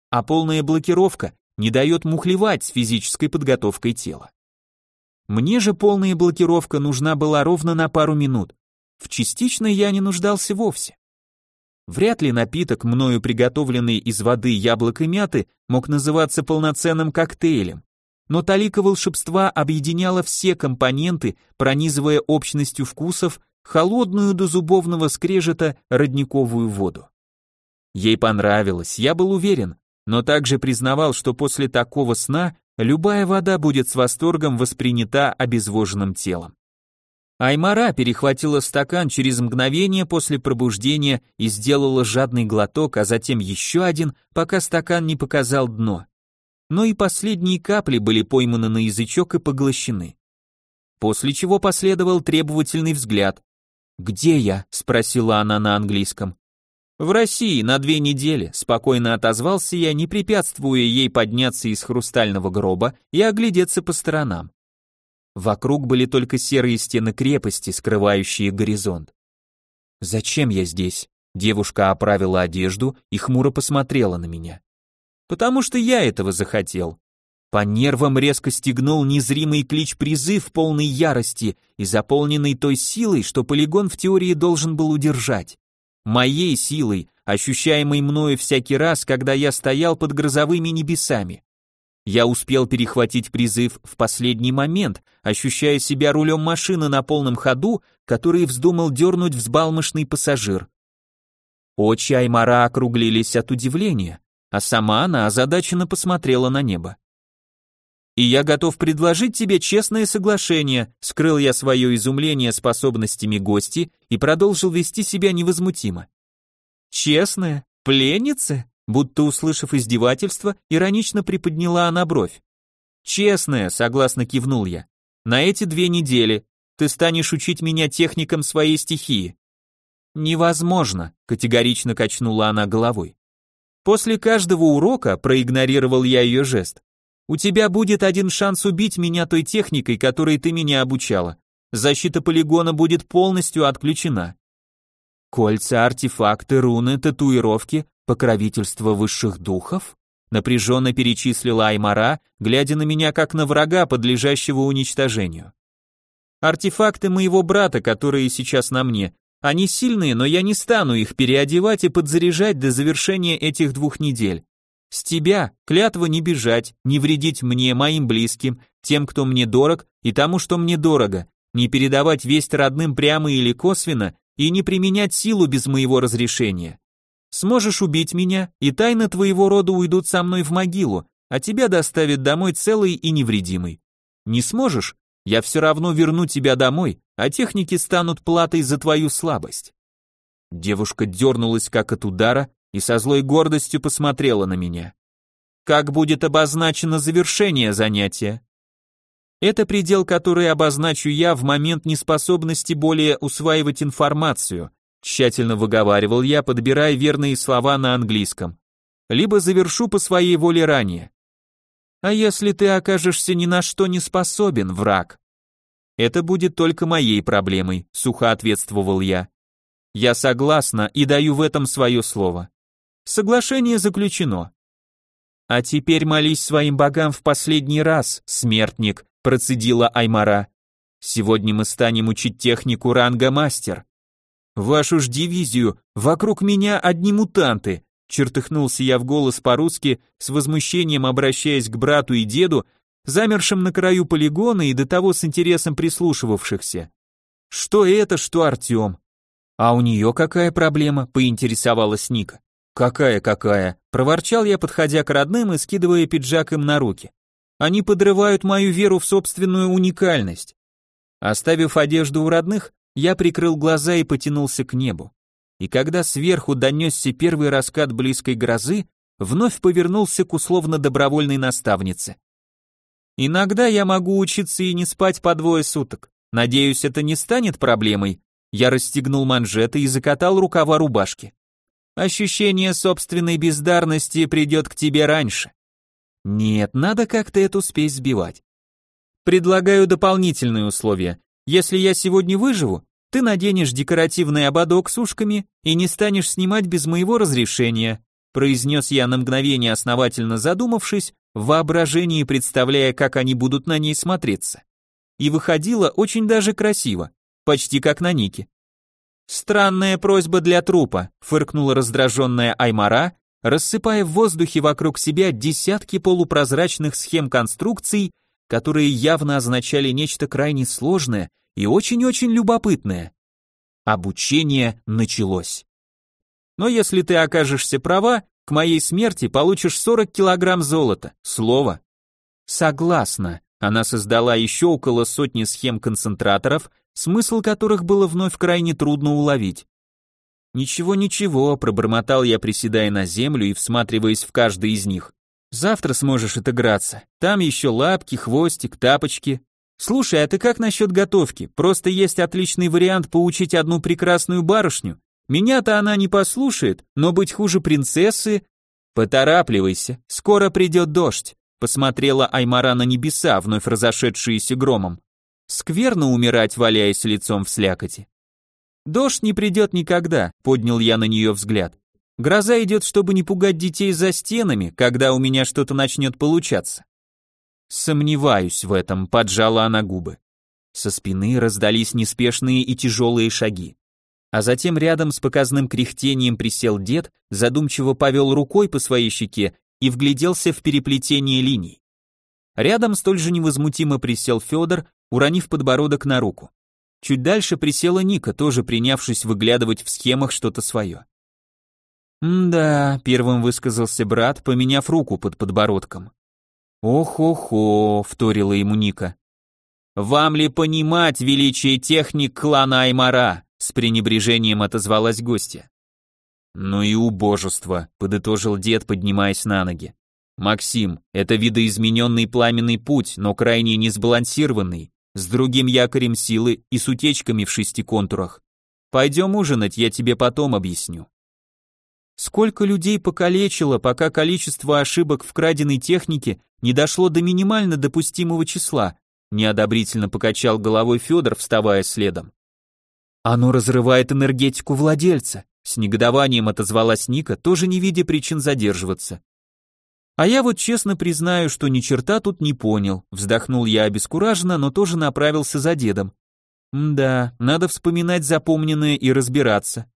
А полная блокировка не дает мухлевать с физической подготовкой тела. Мне же полная блокировка нужна была ровно на пару минут. В частичной я не нуждался вовсе. Вряд ли напиток, мною приготовленный из воды, яблок и мяты, мог называться полноценным коктейлем. Но талика волшебства объединяла все компоненты, пронизывая общностью вкусов холодную до зубовного скрежета родниковую воду. Ей понравилось, я был уверен, но также признавал, что после такого сна любая вода будет с восторгом воспринята обезвоженным телом. Аймара перехватила стакан через мгновение после пробуждения и сделала жадный глоток, а затем еще один, пока стакан не показал дно. Но и последние капли были пойманы на язычок и поглощены. После чего последовал требовательный взгляд. «Где я?» — спросила она на английском. В России на две недели, спокойно отозвался я, не препятствуя ей подняться из хрустального гроба и оглядеться по сторонам. Вокруг были только серые стены крепости, скрывающие горизонт. «Зачем я здесь?» Девушка оправила одежду и хмуро посмотрела на меня. «Потому что я этого захотел». По нервам резко стегнул незримый клич-призыв полной ярости и заполненный той силой, что полигон в теории должен был удержать моей силой, ощущаемой мною всякий раз, когда я стоял под грозовыми небесами. Я успел перехватить призыв в последний момент, ощущая себя рулем машины на полном ходу, который вздумал дернуть взбалмошный пассажир. Очи Аймара округлились от удивления, а сама она озадаченно посмотрела на небо. «И я готов предложить тебе честное соглашение», скрыл я свое изумление способностями гости и продолжил вести себя невозмутимо. «Честное? Пленница?» Будто услышав издевательство, иронично приподняла она бровь. «Честное», — согласно кивнул я. «На эти две недели ты станешь учить меня техникам своей стихии». «Невозможно», — категорично качнула она головой. После каждого урока проигнорировал я ее жест. У тебя будет один шанс убить меня той техникой, которой ты меня обучала. Защита полигона будет полностью отключена. Кольца, артефакты, руны, татуировки, покровительство высших духов? Напряженно перечислила Аймара, глядя на меня как на врага, подлежащего уничтожению. Артефакты моего брата, которые сейчас на мне, они сильные, но я не стану их переодевать и подзаряжать до завершения этих двух недель. С тебя клятва не бежать, не вредить мне, моим близким, тем, кто мне дорог, и тому, что мне дорого, не передавать весть родным прямо или косвенно и не применять силу без моего разрешения. Сможешь убить меня, и тайны твоего рода уйдут со мной в могилу, а тебя доставят домой целый и невредимый. Не сможешь? Я все равно верну тебя домой, а техники станут платой за твою слабость. Девушка дернулась как от удара и со злой гордостью посмотрела на меня. Как будет обозначено завершение занятия? Это предел, который обозначу я в момент неспособности более усваивать информацию, тщательно выговаривал я, подбирая верные слова на английском. Либо завершу по своей воле ранее. А если ты окажешься ни на что не способен, враг? Это будет только моей проблемой, сухо ответствовал я. Я согласна и даю в этом свое слово. Соглашение заключено. А теперь молись своим богам в последний раз, смертник, процедила Аймара. Сегодня мы станем учить технику ранга мастер. Вашу ж дивизию, вокруг меня одни мутанты, чертыхнулся я в голос по-русски, с возмущением обращаясь к брату и деду, замершим на краю полигона и до того с интересом прислушивавшихся. Что это, что Артем? А у нее какая проблема? поинтересовалась Ника. Какая-какая? проворчал я, подходя к родным и скидывая пиджак им на руки. Они подрывают мою веру в собственную уникальность. Оставив одежду у родных, я прикрыл глаза и потянулся к небу и когда сверху донесся первый раскат близкой грозы, вновь повернулся к условно-добровольной наставнице. «Иногда я могу учиться и не спать по двое суток. Надеюсь, это не станет проблемой». Я расстегнул манжеты и закатал рукава рубашки. Ощущение собственной бездарности придет к тебе раньше. Нет, надо как-то эту спесь сбивать. Предлагаю дополнительные условия. Если я сегодня выживу, ты наденешь декоративный ободок с ушками и не станешь снимать без моего разрешения, произнес я на мгновение основательно задумавшись, в воображении представляя, как они будут на ней смотреться. И выходило очень даже красиво, почти как на Нике. Странная просьба для трупа, фыркнула раздраженная Аймара, рассыпая в воздухе вокруг себя десятки полупрозрачных схем конструкций, которые явно означали нечто крайне сложное и очень-очень любопытное. Обучение началось. Но если ты окажешься права, к моей смерти получишь 40 килограмм золота. Слово. Согласна. Она создала еще около сотни схем концентраторов, смысл которых было вновь крайне трудно уловить. «Ничего-ничего», — пробормотал я, приседая на землю и всматриваясь в каждый из них. «Завтра сможешь отыграться. Там еще лапки, хвостик, тапочки. Слушай, а ты как насчет готовки? Просто есть отличный вариант поучить одну прекрасную барышню. Меня-то она не послушает, но быть хуже принцессы... Поторапливайся, скоро придет дождь. Посмотрела Аймара на небеса, вновь разошедшиеся громом. Скверно умирать, валяясь лицом в слякоти. Дождь не придет никогда, поднял я на нее взгляд. Гроза идет, чтобы не пугать детей за стенами, когда у меня что-то начнет получаться. Сомневаюсь в этом, поджала она губы. Со спины раздались неспешные и тяжелые шаги. А затем рядом с показным кряхтением присел дед, задумчиво повел рукой по своей щеке и вгляделся в переплетение линий. Рядом столь же невозмутимо присел Федор, уронив подбородок на руку. Чуть дальше присела Ника, тоже принявшись выглядывать в схемах что-то свое. «Да», — первым высказался брат, поменяв руку под подбородком. «Ох-охо», — вторила ему Ника. «Вам ли понимать величие техник клана Аймара?» — с пренебрежением отозвалась гостья. «Ну и убожество», — подытожил дед, поднимаясь на ноги. «Максим, это видоизмененный пламенный путь, но крайне несбалансированный, с другим якорем силы и с утечками в шести контурах. Пойдем ужинать, я тебе потом объясню». Сколько людей покалечило, пока количество ошибок в краденой технике не дошло до минимально допустимого числа, неодобрительно покачал головой Федор, вставая следом. Оно разрывает энергетику владельца, с негодованием отозвалась Ника, тоже не видя причин задерживаться. А я вот честно признаю, что ни черта тут не понял, вздохнул я обескураженно, но тоже направился за дедом. Да, надо вспоминать запомненное и разбираться.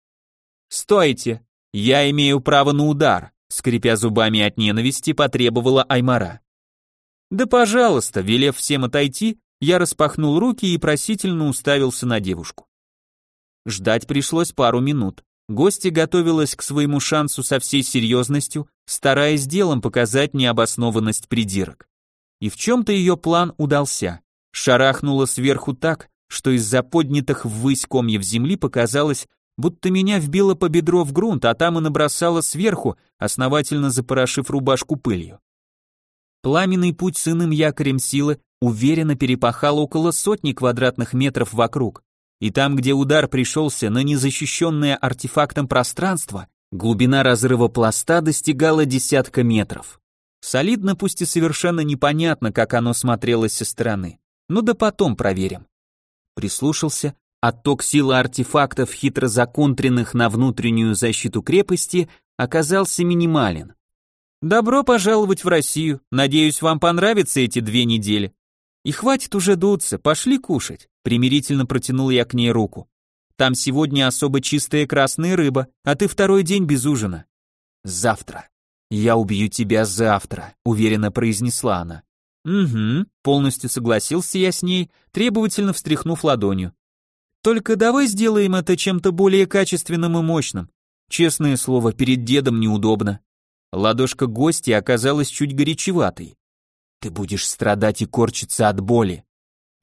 Стойте, «Я имею право на удар», — скрипя зубами от ненависти, потребовала Аймара. «Да пожалуйста», — велев всем отойти, я распахнул руки и просительно уставился на девушку. Ждать пришлось пару минут. Гостья готовилась к своему шансу со всей серьезностью, стараясь делом показать необоснованность придирок. И в чем-то ее план удался. Шарахнула сверху так, что из-за поднятых ввысь комьев земли показалось, будто меня вбило по бедро в грунт, а там и набросало сверху, основательно запорошив рубашку пылью. Пламенный путь с иным якорем силы уверенно перепахал около сотни квадратных метров вокруг, и там, где удар пришелся на незащищенное артефактом пространство, глубина разрыва пласта достигала десятка метров. Солидно, пусть и совершенно непонятно, как оно смотрелось со стороны. Ну да потом проверим. Прислушался, отток силы артефактов, хитро законтренных на внутреннюю защиту крепости, оказался минимален. Добро пожаловать в Россию. Надеюсь, вам понравятся эти две недели. И хватит уже дуться, пошли кушать. Примирительно протянул я к ней руку. Там сегодня особо чистая красная рыба, а ты второй день без ужина. Завтра. Я убью тебя завтра, уверенно произнесла она. Угу, полностью согласился я с ней, требовательно встряхнув ладонью. Только давай сделаем это чем-то более качественным и мощным. Честное слово, перед дедом неудобно. Ладошка гостя оказалась чуть горячеватой. Ты будешь страдать и корчиться от боли.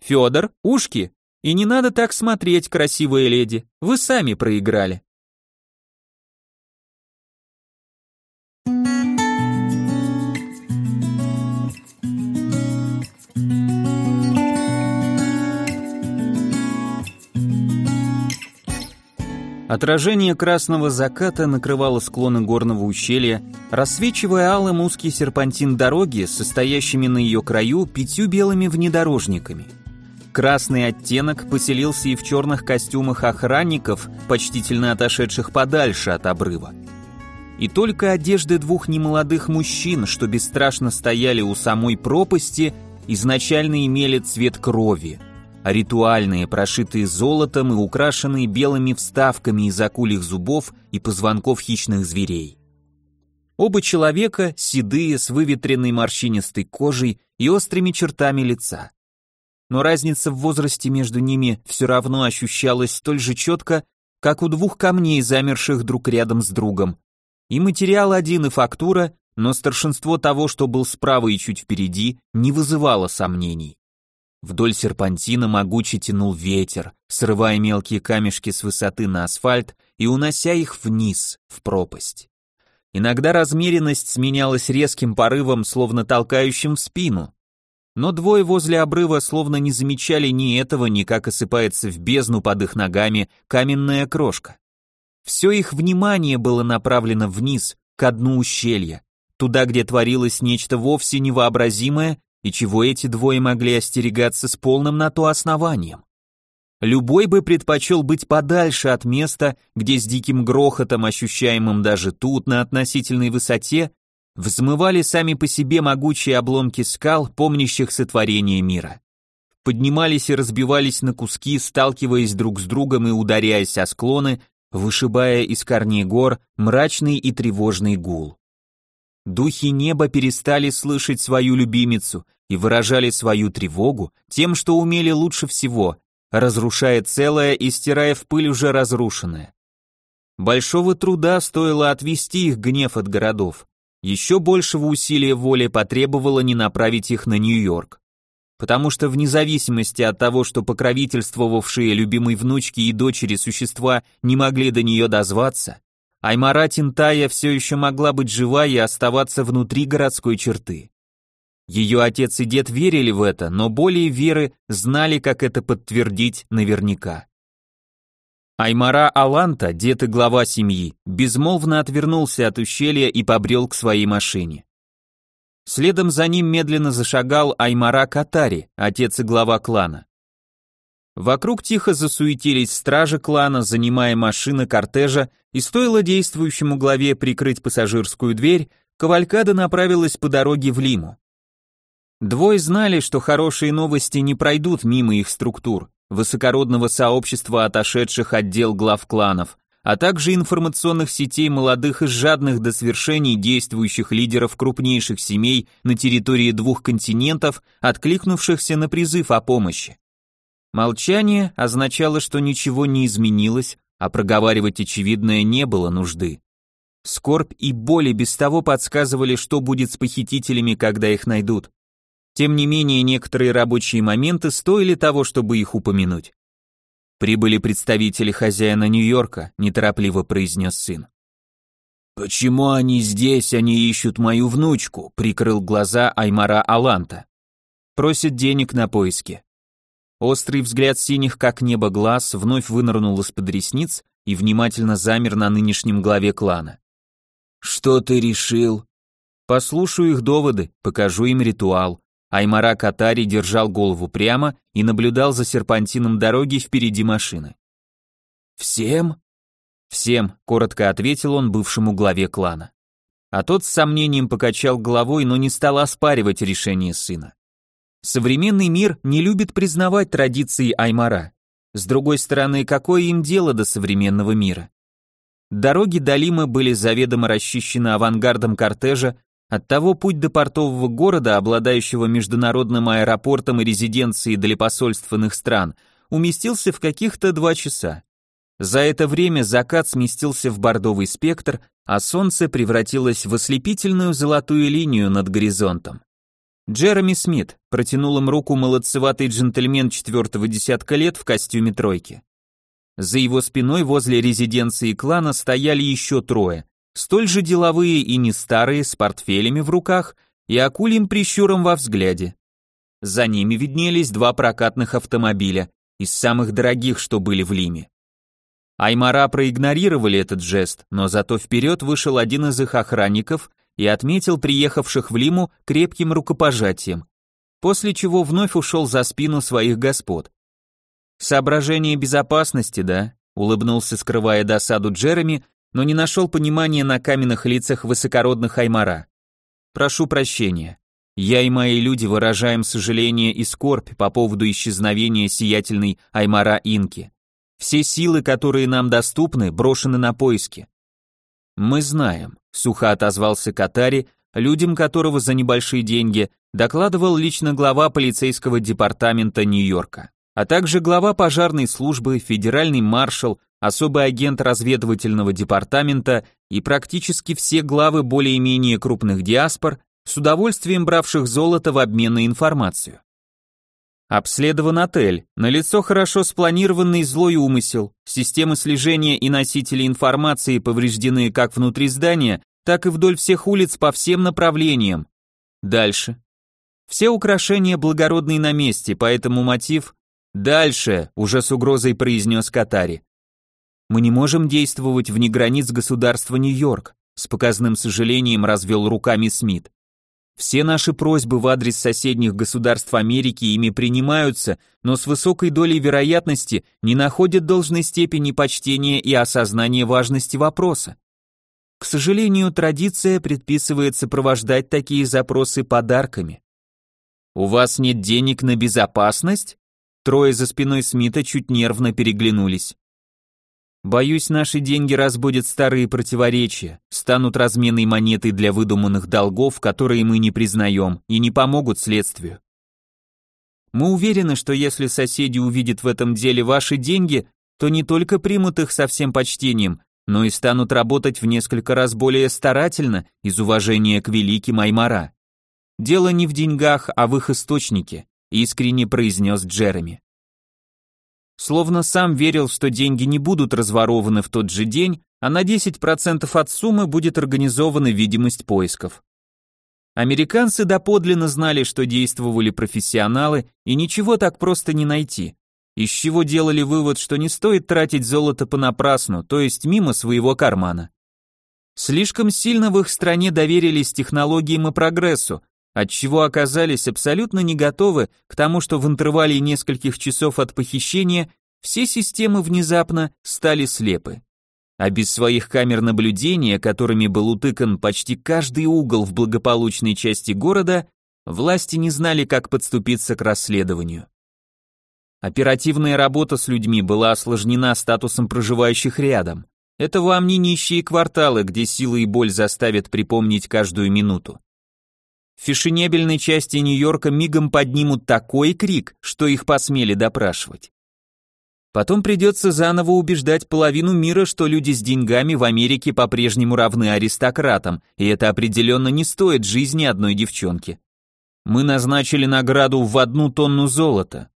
Федор, ушки. И не надо так смотреть, красивая леди. Вы сами проиграли. Отражение красного заката накрывало склоны горного ущелья, рассвечивая алым узкий серпантин дороги, состоящими на ее краю пятью белыми внедорожниками. Красный оттенок поселился и в черных костюмах охранников, почтительно отошедших подальше от обрыва. И только одежды двух немолодых мужчин, что бесстрашно стояли у самой пропасти, изначально имели цвет крови – ритуальные, прошитые золотом и украшенные белыми вставками из акульих зубов и позвонков хищных зверей. Оба человека седые, с выветренной морщинистой кожей и острыми чертами лица. Но разница в возрасте между ними все равно ощущалась столь же четко, как у двух камней, замерших друг рядом с другом. И материал один, и фактура, но старшинство того, что был справа и чуть впереди, не вызывало сомнений. Вдоль серпантина могуче тянул ветер, срывая мелкие камешки с высоты на асфальт и унося их вниз, в пропасть. Иногда размеренность сменялась резким порывом, словно толкающим в спину. Но двое возле обрыва словно не замечали ни этого, ни как осыпается в бездну под их ногами каменная крошка. Все их внимание было направлено вниз, к дну ущелья, туда, где творилось нечто вовсе невообразимое и чего эти двое могли остерегаться с полным на то основанием. Любой бы предпочел быть подальше от места, где с диким грохотом, ощущаемым даже тут, на относительной высоте, взмывали сами по себе могучие обломки скал, помнящих сотворение мира. Поднимались и разбивались на куски, сталкиваясь друг с другом и ударяясь о склоны, вышибая из корней гор мрачный и тревожный гул. Духи неба перестали слышать свою любимицу и выражали свою тревогу тем, что умели лучше всего, разрушая целое и стирая в пыль уже разрушенное. Большого труда стоило отвести их гнев от городов. Еще большего усилия воли потребовало не направить их на Нью-Йорк. Потому что вне зависимости от того, что покровительствовавшие любимой внучки и дочери существа не могли до нее дозваться, Аймара Тинтая все еще могла быть жива и оставаться внутри городской черты. Ее отец и дед верили в это, но более веры знали, как это подтвердить наверняка. Аймара Аланта, дед и глава семьи, безмолвно отвернулся от ущелья и побрел к своей машине. Следом за ним медленно зашагал Аймара Катари, отец и глава клана. Вокруг тихо засуетились стражи клана, занимая машины кортежа, и стоило действующему главе прикрыть пассажирскую дверь, кавалькада направилась по дороге в Лиму. Двое знали, что хорошие новости не пройдут мимо их структур, высокородного сообщества отошедших отдел глав кланов, а также информационных сетей молодых и жадных до свершений действующих лидеров крупнейших семей на территории двух континентов, откликнувшихся на призыв о помощи. Молчание означало, что ничего не изменилось, а проговаривать очевидное не было нужды. Скорбь и боль без того подсказывали, что будет с похитителями, когда их найдут. Тем не менее, некоторые рабочие моменты стоили того, чтобы их упомянуть. «Прибыли представители хозяина Нью-Йорка», — неторопливо произнес сын. «Почему они здесь, они ищут мою внучку?» — прикрыл глаза Аймара Аланта. «Просят денег на поиски». Острый взгляд синих, как небо, глаз вновь вынырнул из-под ресниц и внимательно замер на нынешнем главе клана. «Что ты решил?» «Послушаю их доводы, покажу им ритуал». Аймара Катари держал голову прямо и наблюдал за серпантином дороги впереди машины. «Всем?» «Всем», — коротко ответил он бывшему главе клана. А тот с сомнением покачал головой, но не стал оспаривать решение сына. Современный мир не любит признавать традиции Аймара. С другой стороны, какое им дело до современного мира? Дороги до Лима были заведомо расчищены авангардом кортежа, оттого путь до портового города, обладающего международным аэропортом и резиденцией для посольств иных стран, уместился в каких-то два часа. За это время закат сместился в бордовый спектр, а солнце превратилось в ослепительную золотую линию над горизонтом. Джереми Смит протянул им руку молодцеватый джентльмен четвертого десятка лет в костюме тройки. За его спиной возле резиденции клана стояли еще трое, столь же деловые и не старые, с портфелями в руках и акульим прищуром во взгляде. За ними виднелись два прокатных автомобиля, из самых дорогих, что были в Лиме. Аймара проигнорировали этот жест, но зато вперед вышел один из их охранников и отметил приехавших в Лиму крепким рукопожатием, после чего вновь ушел за спину своих господ. Соображение безопасности, да? Улыбнулся, скрывая досаду Джереми, но не нашел понимания на каменных лицах высокородных Аймара. Прошу прощения. Я и мои люди выражаем сожаление и скорбь по поводу исчезновения сиятельной Аймара Инки. Все силы, которые нам доступны, брошены на поиски. Мы знаем, сухо отозвался Катари, людям которого за небольшие деньги докладывал лично глава полицейского департамента Нью-Йорка а также глава пожарной службы, федеральный маршал, особый агент разведывательного департамента и практически все главы более-менее крупных диаспор, с удовольствием бравших золото в обмен на информацию. Обследован отель, налицо хорошо спланированный злой умысел, системы слежения и носители информации повреждены как внутри здания, так и вдоль всех улиц по всем направлениям. Дальше. Все украшения благородные на месте, поэтому мотив «Дальше», — уже с угрозой произнес Катари. «Мы не можем действовать вне границ государства Нью-Йорк», с показным сожалением развел руками Смит. Все наши просьбы в адрес соседних государств Америки ими принимаются, но с высокой долей вероятности не находят должной степени почтения и осознания важности вопроса. К сожалению, традиция предписывает сопровождать такие запросы подарками. У вас нет денег на безопасность? Трое за спиной Смита чуть нервно переглянулись. Боюсь, наши деньги разбудят старые противоречия, станут разменной монетой для выдуманных долгов, которые мы не признаем, и не помогут следствию. Мы уверены, что если соседи увидят в этом деле ваши деньги, то не только примут их со всем почтением, но и станут работать в несколько раз более старательно из уважения к великим Аймара. Дело не в деньгах, а в их источнике искренне произнес Джереми. Словно сам верил, что деньги не будут разворованы в тот же день, а на 10% от суммы будет организована видимость поисков. Американцы доподлинно знали, что действовали профессионалы, и ничего так просто не найти. Из чего делали вывод, что не стоит тратить золото понапрасну, то есть мимо своего кармана. Слишком сильно в их стране доверились технологиям и прогрессу, отчего оказались абсолютно не готовы к тому, что в интервале нескольких часов от похищения все системы внезапно стали слепы. А без своих камер наблюдения, которыми был утыкан почти каждый угол в благополучной части города, власти не знали, как подступиться к расследованию. Оперативная работа с людьми была осложнена статусом проживающих рядом. Это вам не нищие кварталы, где сила и боль заставят припомнить каждую минуту. В фешенебельной части Нью-Йорка мигом поднимут такой крик, что их посмели допрашивать. Потом придется заново убеждать половину мира, что люди с деньгами в Америке по-прежнему равны аристократам, и это определенно не стоит жизни одной девчонки. Мы назначили награду в одну тонну золота.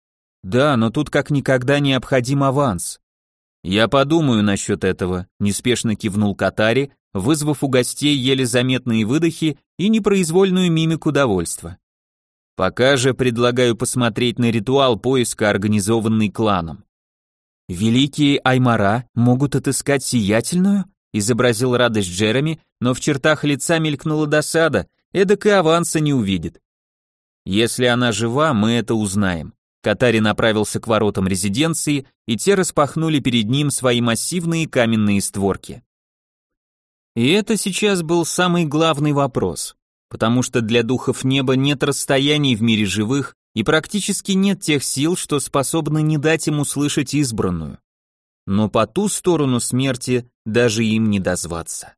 Да, но тут как никогда необходим аванс. Я подумаю насчет этого, неспешно кивнул Катари, вызвав у гостей еле заметные выдохи и непроизвольную мимику довольства. Пока же предлагаю посмотреть на ритуал поиска, организованный кланом. Великие Аймара могут отыскать сиятельную? изобразил радость Джереми, но в чертах лица мелькнула досада, эдак и аванса не увидит. Если она жива, мы это узнаем. Катари направился к воротам резиденции, и те распахнули перед ним свои массивные каменные створки. И это сейчас был самый главный вопрос, потому что для духов неба нет расстояний в мире живых, и практически нет тех сил, что способны не дать им услышать избранную. Но по ту сторону смерти даже им не дозваться.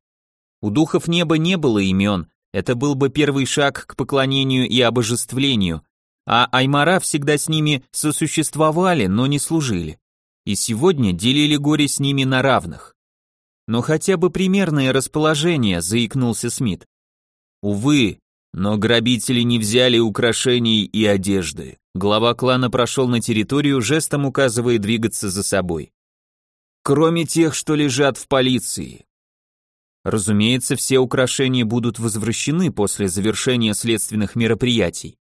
У духов неба не было имен, это был бы первый шаг к поклонению и обожествлению, а Аймара всегда с ними сосуществовали, но не служили. И сегодня делили горе с ними на равных. Но хотя бы примерное расположение, заикнулся Смит. Увы, но грабители не взяли украшений и одежды. Глава клана прошел на территорию, жестом указывая двигаться за собой. Кроме тех, что лежат в полиции. Разумеется, все украшения будут возвращены после завершения следственных мероприятий.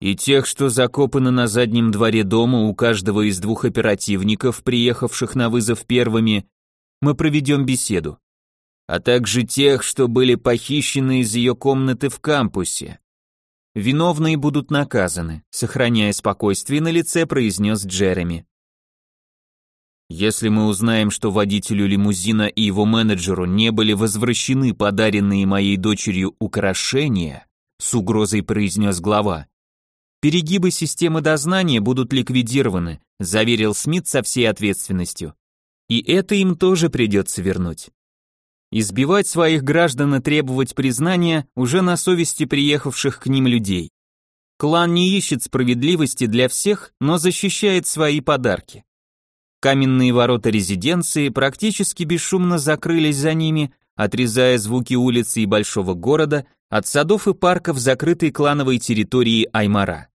И тех, что закопаны на заднем дворе дома у каждого из двух оперативников, приехавших на вызов первыми, мы проведем беседу. А также тех, что были похищены из ее комнаты в кампусе. Виновные будут наказаны, сохраняя спокойствие на лице, произнес Джереми. Если мы узнаем, что водителю лимузина и его менеджеру не были возвращены подаренные моей дочерью украшения, с угрозой произнес глава, перегибы системы дознания будут ликвидированы, заверил Смит со всей ответственностью. И это им тоже придется вернуть. Избивать своих граждан и требовать признания уже на совести приехавших к ним людей. Клан не ищет справедливости для всех, но защищает свои подарки. Каменные ворота резиденции практически бесшумно закрылись за ними, отрезая звуки улицы и большого города от садов и парков закрытой клановой территории Аймара.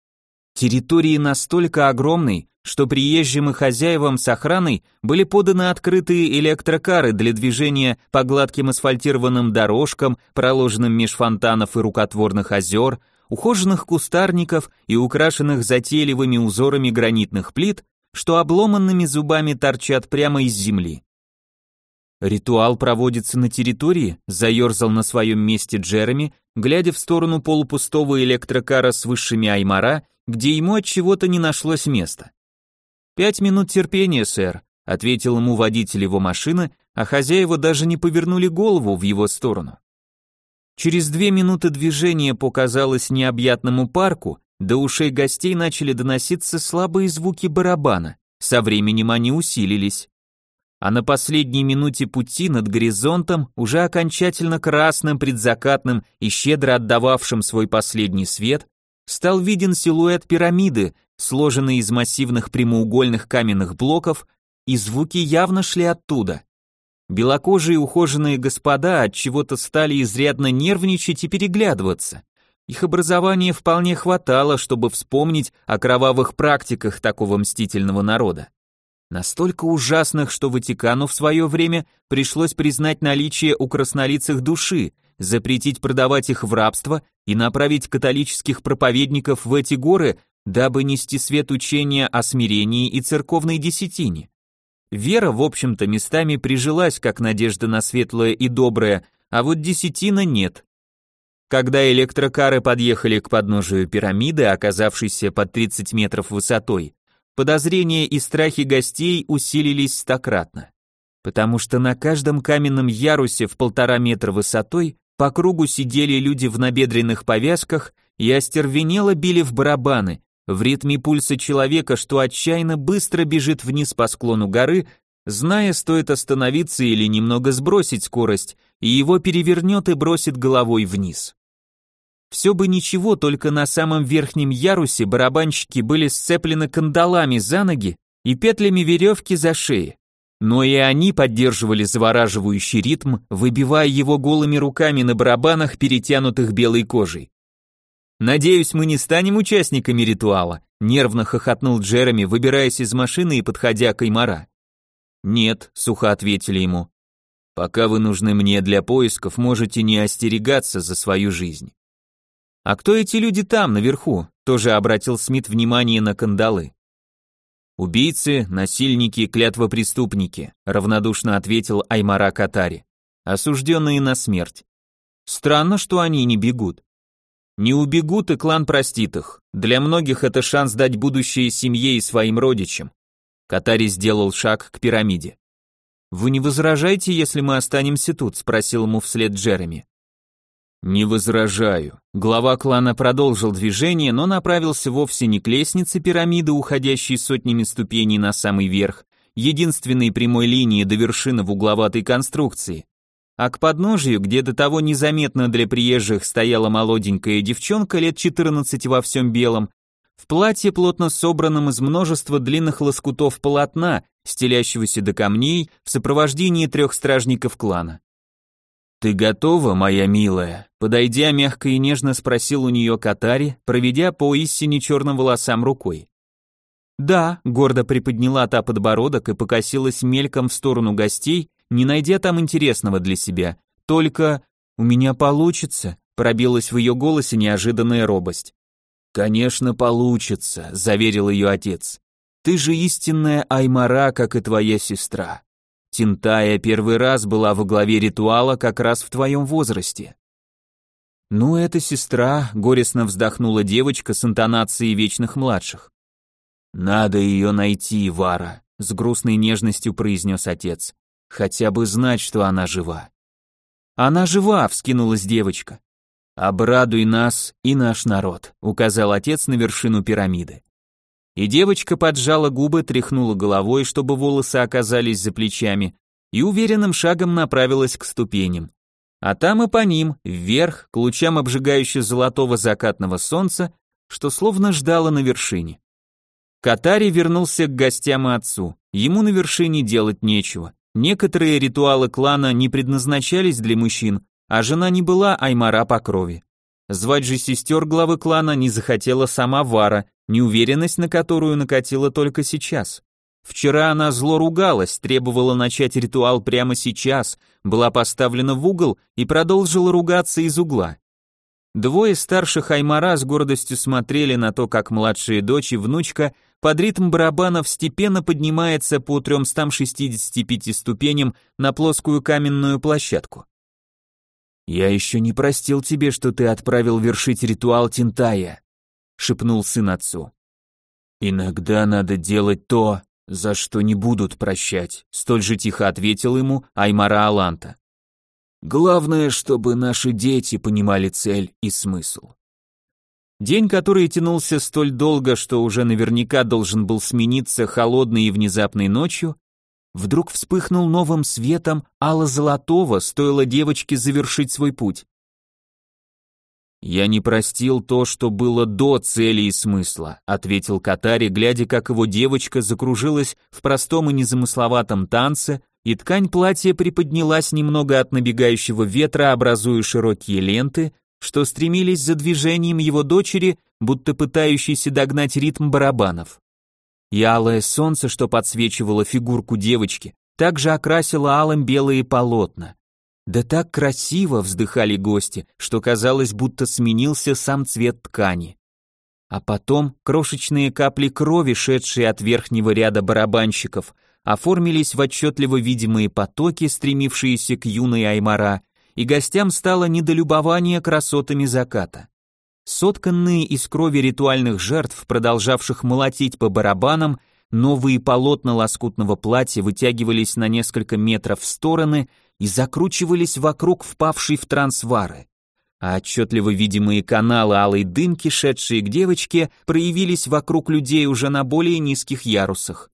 Территории настолько огромной, что приезжим и хозяевам с охраной были поданы открытые электрокары для движения по гладким асфальтированным дорожкам, проложенным меж фонтанов и рукотворных озер, ухоженных кустарников и украшенных затейливыми узорами гранитных плит, что обломанными зубами торчат прямо из земли. Ритуал проводится на территории, заерзал на своем месте Джереми, глядя в сторону полупустого электрокара с высшими Аймара, где ему от чего-то не нашлось места. «Пять минут терпения, сэр», — ответил ему водитель его машины, а хозяева даже не повернули голову в его сторону. Через две минуты движения по казалось необъятному парку до ушей гостей начали доноситься слабые звуки барабана. Со временем они усилились. А на последней минуте пути над горизонтом, уже окончательно красным, предзакатным и щедро отдававшим свой последний свет, стал виден силуэт пирамиды, сложенной из массивных прямоугольных каменных блоков, и звуки явно шли оттуда. Белокожие ухоженные господа от чего-то стали изрядно нервничать и переглядываться. Их образования вполне хватало, чтобы вспомнить о кровавых практиках такого мстительного народа. Настолько ужасных, что Ватикану в свое время пришлось признать наличие у краснолицых души, запретить продавать их в рабство и направить католических проповедников в эти горы, дабы нести свет учения о смирении и церковной десятине. Вера, в общем-то, местами прижилась как надежда на светлое и доброе, а вот десятина нет. Когда электрокары подъехали к подножию пирамиды, оказавшейся под 30 метров высотой, подозрения и страхи гостей усилились стократно. Потому что на каждом каменном ярусе в полтора метра высотой по кругу сидели люди в набедренных повязках и остервенело били в барабаны, в ритме пульса человека, что отчаянно быстро бежит вниз по склону горы, зная, стоит остановиться или немного сбросить скорость, и его перевернет и бросит головой вниз. Все бы ничего, только на самом верхнем ярусе барабанщики были сцеплены кандалами за ноги, и петлями веревки за шеи. Но и они поддерживали завораживающий ритм, выбивая его голыми руками на барабанах, перетянутых белой кожей. «Надеюсь, мы не станем участниками ритуала», нервно хохотнул Джереми, выбираясь из машины и подходя к Аймара. «Нет», — сухо ответили ему. «Пока вы нужны мне для поисков, можете не остерегаться за свою жизнь». «А кто эти люди там, наверху?» — тоже обратил Смит внимание на кандалы. «Убийцы, насильники, клятвопреступники», — равнодушно ответил Аймара Катари. «Осужденные на смерть. Странно, что они не бегут. Не убегут, и клан простит их. Для многих это шанс дать будущее семье и своим родичам. Катари сделал шаг к пирамиде. «Вы не возражаете, если мы останемся тут?» – спросил ему вслед Джереми. «Не возражаю». Глава клана продолжил движение, но направился вовсе не к лестнице пирамиды, уходящей сотнями ступеней на самый верх, единственной прямой линии до вершины в угловатой конструкции, а к подножию, где до того незаметно для приезжих стояла молоденькая девчонка лет 14 во всем белом, в платье, плотно собранном из множества длинных лоскутов полотна, стелящегося до камней, в сопровождении трех стражников клана. «Ты готова, моя милая?» Подойдя, мягко и нежно спросил у нее Катари, проведя по истине черным волосам рукой. «Да», — гордо приподняла та подбородок и покосилась мельком в сторону гостей, не найдя там интересного для себя. Только «У меня получится», пробилась в ее голосе неожиданная робость. «Конечно, получится», — заверил ее отец. «Ты же истинная Аймара, как и твоя сестра. Тинтая первый раз была во главе ритуала как раз в твоем возрасте». «Ну, это сестра», — горестно вздохнула девочка с интонацией вечных младших. «Надо ее найти, Вара», — с грустной нежностью произнес отец. Хотя бы знать, что она жива. Она жива, вскинулась девочка. Обрадуй нас и наш народ, указал отец на вершину пирамиды. И девочка поджала губы, тряхнула головой, чтобы волосы оказались за плечами, и уверенным шагом направилась к ступеням. А там и по ним, вверх, к лучам обжигающего золотого закатного солнца, что словно ждало на вершине. Катари вернулся к гостям и отцу. Ему на вершине делать нечего. Некоторые ритуалы клана не предназначались для мужчин, а жена не была Аймара по крови. Звать же сестер главы клана не захотела сама Вара, неуверенность на которую накатила только сейчас. Вчера она зло ругалась, требовала начать ритуал прямо сейчас, была поставлена в угол и продолжила ругаться из угла. Двое старших Аймара с гордостью смотрели на то, как младшая дочь и внучка под ритм барабанов степенно поднимается по 365 ступеням на плоскую каменную площадку. «Я еще не простил тебе, что ты отправил вершить ритуал Тинтая», — шепнул сын отцу. «Иногда надо делать то, за что не будут прощать», — столь же тихо ответил ему Аймара Аланта. «Главное, чтобы наши дети понимали цель и смысл». День, который тянулся столь долго, что уже наверняка должен был смениться холодной и внезапной ночью, вдруг вспыхнул новым светом ало-золотого, стоило девочке завершить свой путь. «Я не простил то, что было до цели и смысла», ответил Катари, глядя, как его девочка закружилась в простом и незамысловатом танце, и ткань платья приподнялась немного от набегающего ветра, образуя широкие ленты, что стремились за движением его дочери, будто пытающейся догнать ритм барабанов. И алое солнце, что подсвечивало фигурку девочки, также окрасило алым белые полотна. Да так красиво вздыхали гости, что казалось, будто сменился сам цвет ткани. А потом крошечные капли крови, шедшие от верхнего ряда барабанщиков, оформились в отчетливо видимые потоки, стремившиеся к юной Аймара, и гостям стало недолюбование красотами заката. Сотканные из крови ритуальных жертв, продолжавших молотить по барабанам, новые полотна лоскутного платья вытягивались на несколько метров в стороны и закручивались вокруг впавшей в транс Вары. А отчетливо видимые каналы алой дымки, шедшие к девочке, проявились вокруг людей уже на более низких ярусах.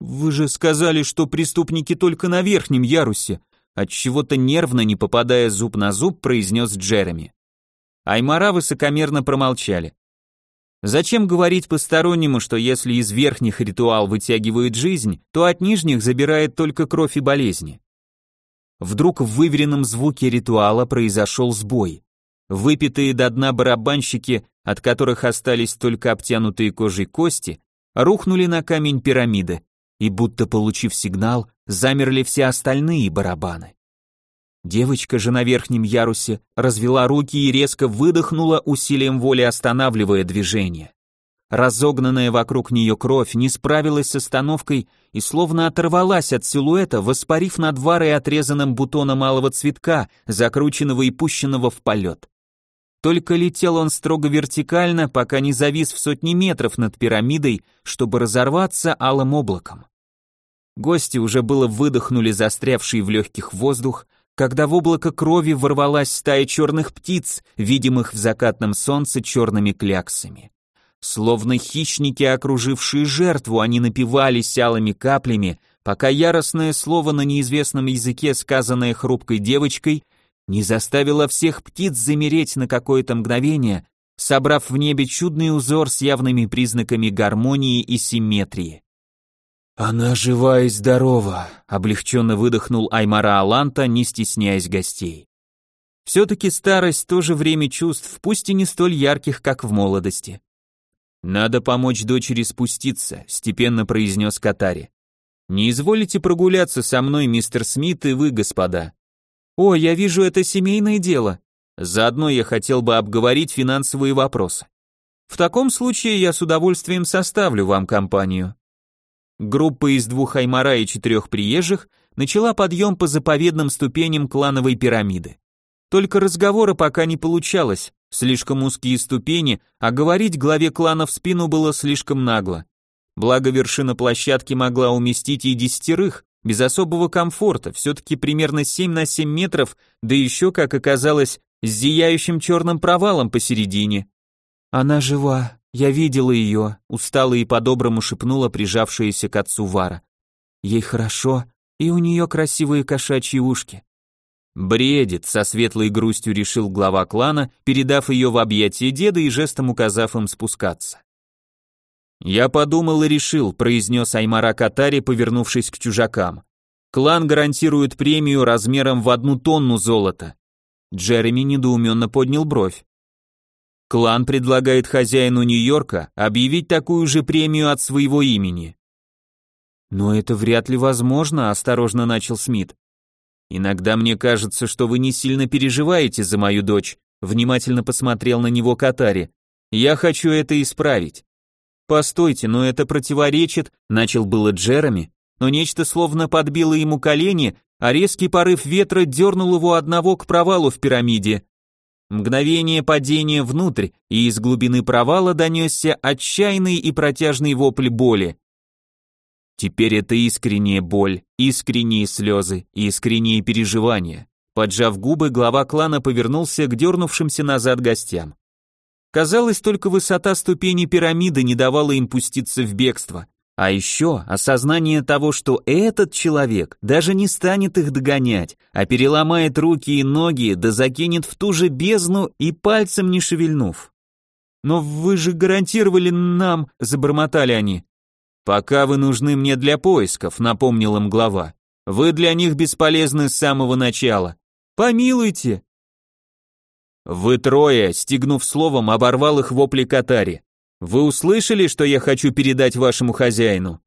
«Вы же сказали, что преступники только на верхнем ярусе», от чего-то нервно, не попадая зуб на зуб, произнес Джереми. Аймара высокомерно промолчали. Зачем говорить постороннему, что если из верхних ритуал вытягивает жизнь, то от нижних забирает только кровь и болезни? Вдруг в выверенном звуке ритуала произошел сбой. Выпитые до дна барабанщики, от которых остались только обтянутые кожей кости, рухнули на камень пирамиды, и будто получив сигнал, замерли все остальные барабаны. Девочка же на верхнем ярусе развела руки и резко выдохнула усилием воли, останавливая движение. Разогнанная вокруг нее кровь не справилась с остановкой и словно оторвалась от силуэта, воспарив над варой отрезанным бутоном малого цветка, закрученного и пущенного в полет. Только летел он строго вертикально, пока не завис в сотни метров над пирамидой, чтобы разорваться алым облаком. Гости уже было выдохнули застрявший в легких воздух, когда в облако крови ворвалась стая черных птиц, видимых в закатном солнце черными кляксами. Словно хищники, окружившие жертву, они напивались алыми каплями, пока яростное слово на неизвестном языке, сказанное хрупкой девочкой, не заставило всех птиц замереть на какое-то мгновение, собрав в небе чудный узор с явными признаками гармонии и симметрии. «Она жива и здорова», — облегченно выдохнул Аймара Аланта, не стесняясь гостей. Все-таки старость тоже время чувств, пусть и не столь ярких, как в молодости. «Надо помочь дочери спуститься», — степенно произнес Катари. «Не изволите прогуляться со мной, мистер Смит, и вы, господа». «О, я вижу, это семейное дело. Заодно я хотел бы обговорить финансовые вопросы. В таком случае я с удовольствием составлю вам компанию». Группа из двух аймара и четырех приезжих начала подъем по заповедным ступеням клановой пирамиды. Только разговора пока не получалось, слишком узкие ступени, а говорить главе клана в спину было слишком нагло. Благо вершина площадки могла уместить и десятерых, без особого комфорта, все-таки примерно 7 на 7 метров, да еще, как оказалось, с зияющим черным провалом посередине. Она жива, «Я видела ее», — устала и по-доброму шепнула прижавшаяся к отцу Вара. «Ей хорошо, и у нее красивые кошачьи ушки». «Бредит», — со светлой грустью решил глава клана, передав ее в объятия деда и жестом указав им спускаться. «Я подумал и решил», — произнес Аймара Катари, повернувшись к чужакам. «Клан гарантирует премию размером в одну тонну золота». Джереми недоуменно поднял бровь. Клан предлагает хозяину Нью-Йорка объявить такую же премию от своего имени. Но это вряд ли возможно, осторожно начал Смит. Иногда мне кажется, что вы не сильно переживаете за мою дочь, внимательно посмотрел на него Катари. Я хочу это исправить. Постойте, но это противоречит, начал было Джереми, но нечто словно подбило ему колени, а резкий порыв ветра дернул его одного к провалу в пирамиде. Мгновение падения внутрь, и из глубины провала донесся отчаянный и протяжный вопль боли. Теперь это искренняя боль, искренние слезы, искренние переживания. Поджав губы, глава клана повернулся к дернувшимся назад гостям. Казалось, только высота ступени пирамиды не давала им пуститься в бегство. А еще осознание того, что этот человек даже не станет их догонять, а переломает руки и ноги, да закинет в ту же бездну и пальцем не шевельнув. «Но вы же гарантировали нам», — забормотали они. «Пока вы нужны мне для поисков», — напомнил им глава. «Вы для них бесполезны с самого начала. Помилуйте». Вы трое, стегнув словом, оборвал их вопли Катари. Вы услышали, что я хочу передать вашему хозяину?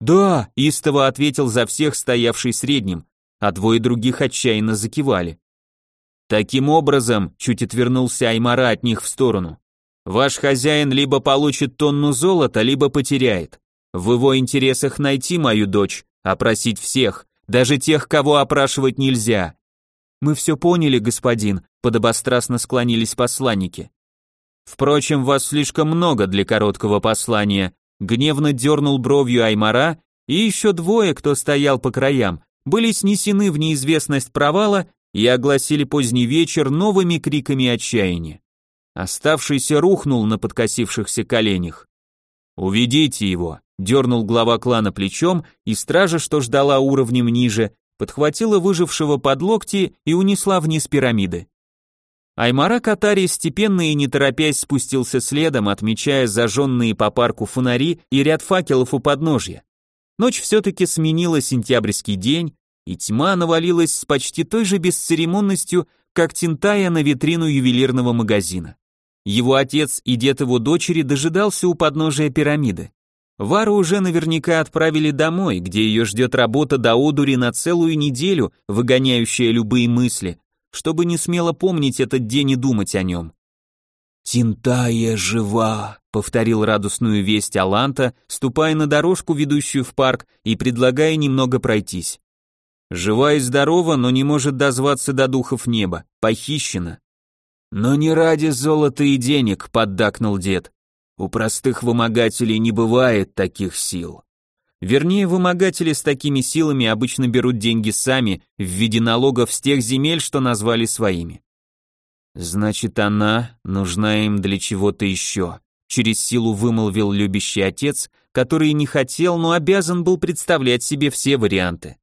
Да, истово ответил за всех стоявший средним, а двое других отчаянно закивали. Таким образом, чуть отвернулся Аймара от них в сторону. Ваш хозяин либо получит тонну золота, либо потеряет. В его интересах найти мою дочь, опросить всех, даже тех, кого опрашивать нельзя. Мы все поняли, господин, подобострастно склонились посланники. Впрочем, вас слишком много для короткого послания. Гневно дернул бровью Аймара, и еще двое, кто стоял по краям, были снесены в неизвестность провала и огласили поздний вечер новыми криками отчаяния. Оставшийся рухнул на подкосившихся коленях. «Уведите его», — дернул глава клана плечом, и стража, что ждала уровнем ниже, подхватила выжившего под локти и унесла вниз пирамиды. Аймара Катари степенно и не торопясь спустился следом, отмечая зажженные по парку фонари и ряд факелов у подножья. Ночь все-таки сменила сентябрьский день, и тьма навалилась с почти той же бесцеремонностью, как тентая на витрину ювелирного магазина. Его отец и дед его дочери дожидался у подножия пирамиды. Вару уже наверняка отправили домой, где ее ждет работа до одури на целую неделю, выгоняющая любые мысли, чтобы не смело помнить этот день и думать о нем. «Тинтая жива», — повторил радостную весть Аланта, ступая на дорожку, ведущую в парк, и предлагая немного пройтись. Жива и здорова, но не может дозваться до духов неба, похищена. «Но не ради золота и денег», — поддакнул дед. «У простых вымогателей не бывает таких сил». Вернее, вымогатели с такими силами обычно берут деньги сами в виде налогов с тех земель, что назвали своими. Значит, она нужна им для чего-то еще. Через силу вымолвил любящий отец, который не хотел, но обязан был представлять себе все варианты.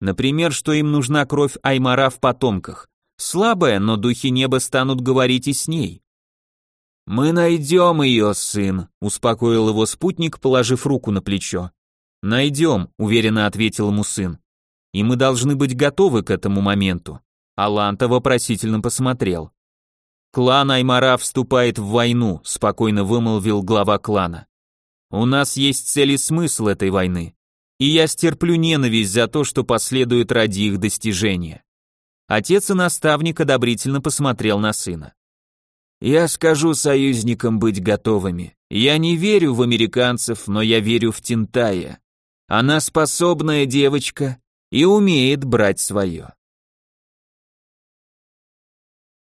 Например, что им нужна кровь Аймара в потомках. Слабая, но духи неба станут говорить и с ней. «Мы найдем ее, сын», — успокоил его спутник, положив руку на плечо. «Найдем», — уверенно ответил ему сын. «И мы должны быть готовы к этому моменту». Аланта вопросительно посмотрел. «Клан Аймара вступает в войну», — спокойно вымолвил глава клана. «У нас есть цель и смысл этой войны, и я стерплю ненависть за то, что последует ради их достижения». Отец и наставник одобрительно посмотрел на сына. «Я скажу союзникам быть готовыми. Я не верю в американцев, но я верю в Тинтая. Она способная девочка и умеет брать свое.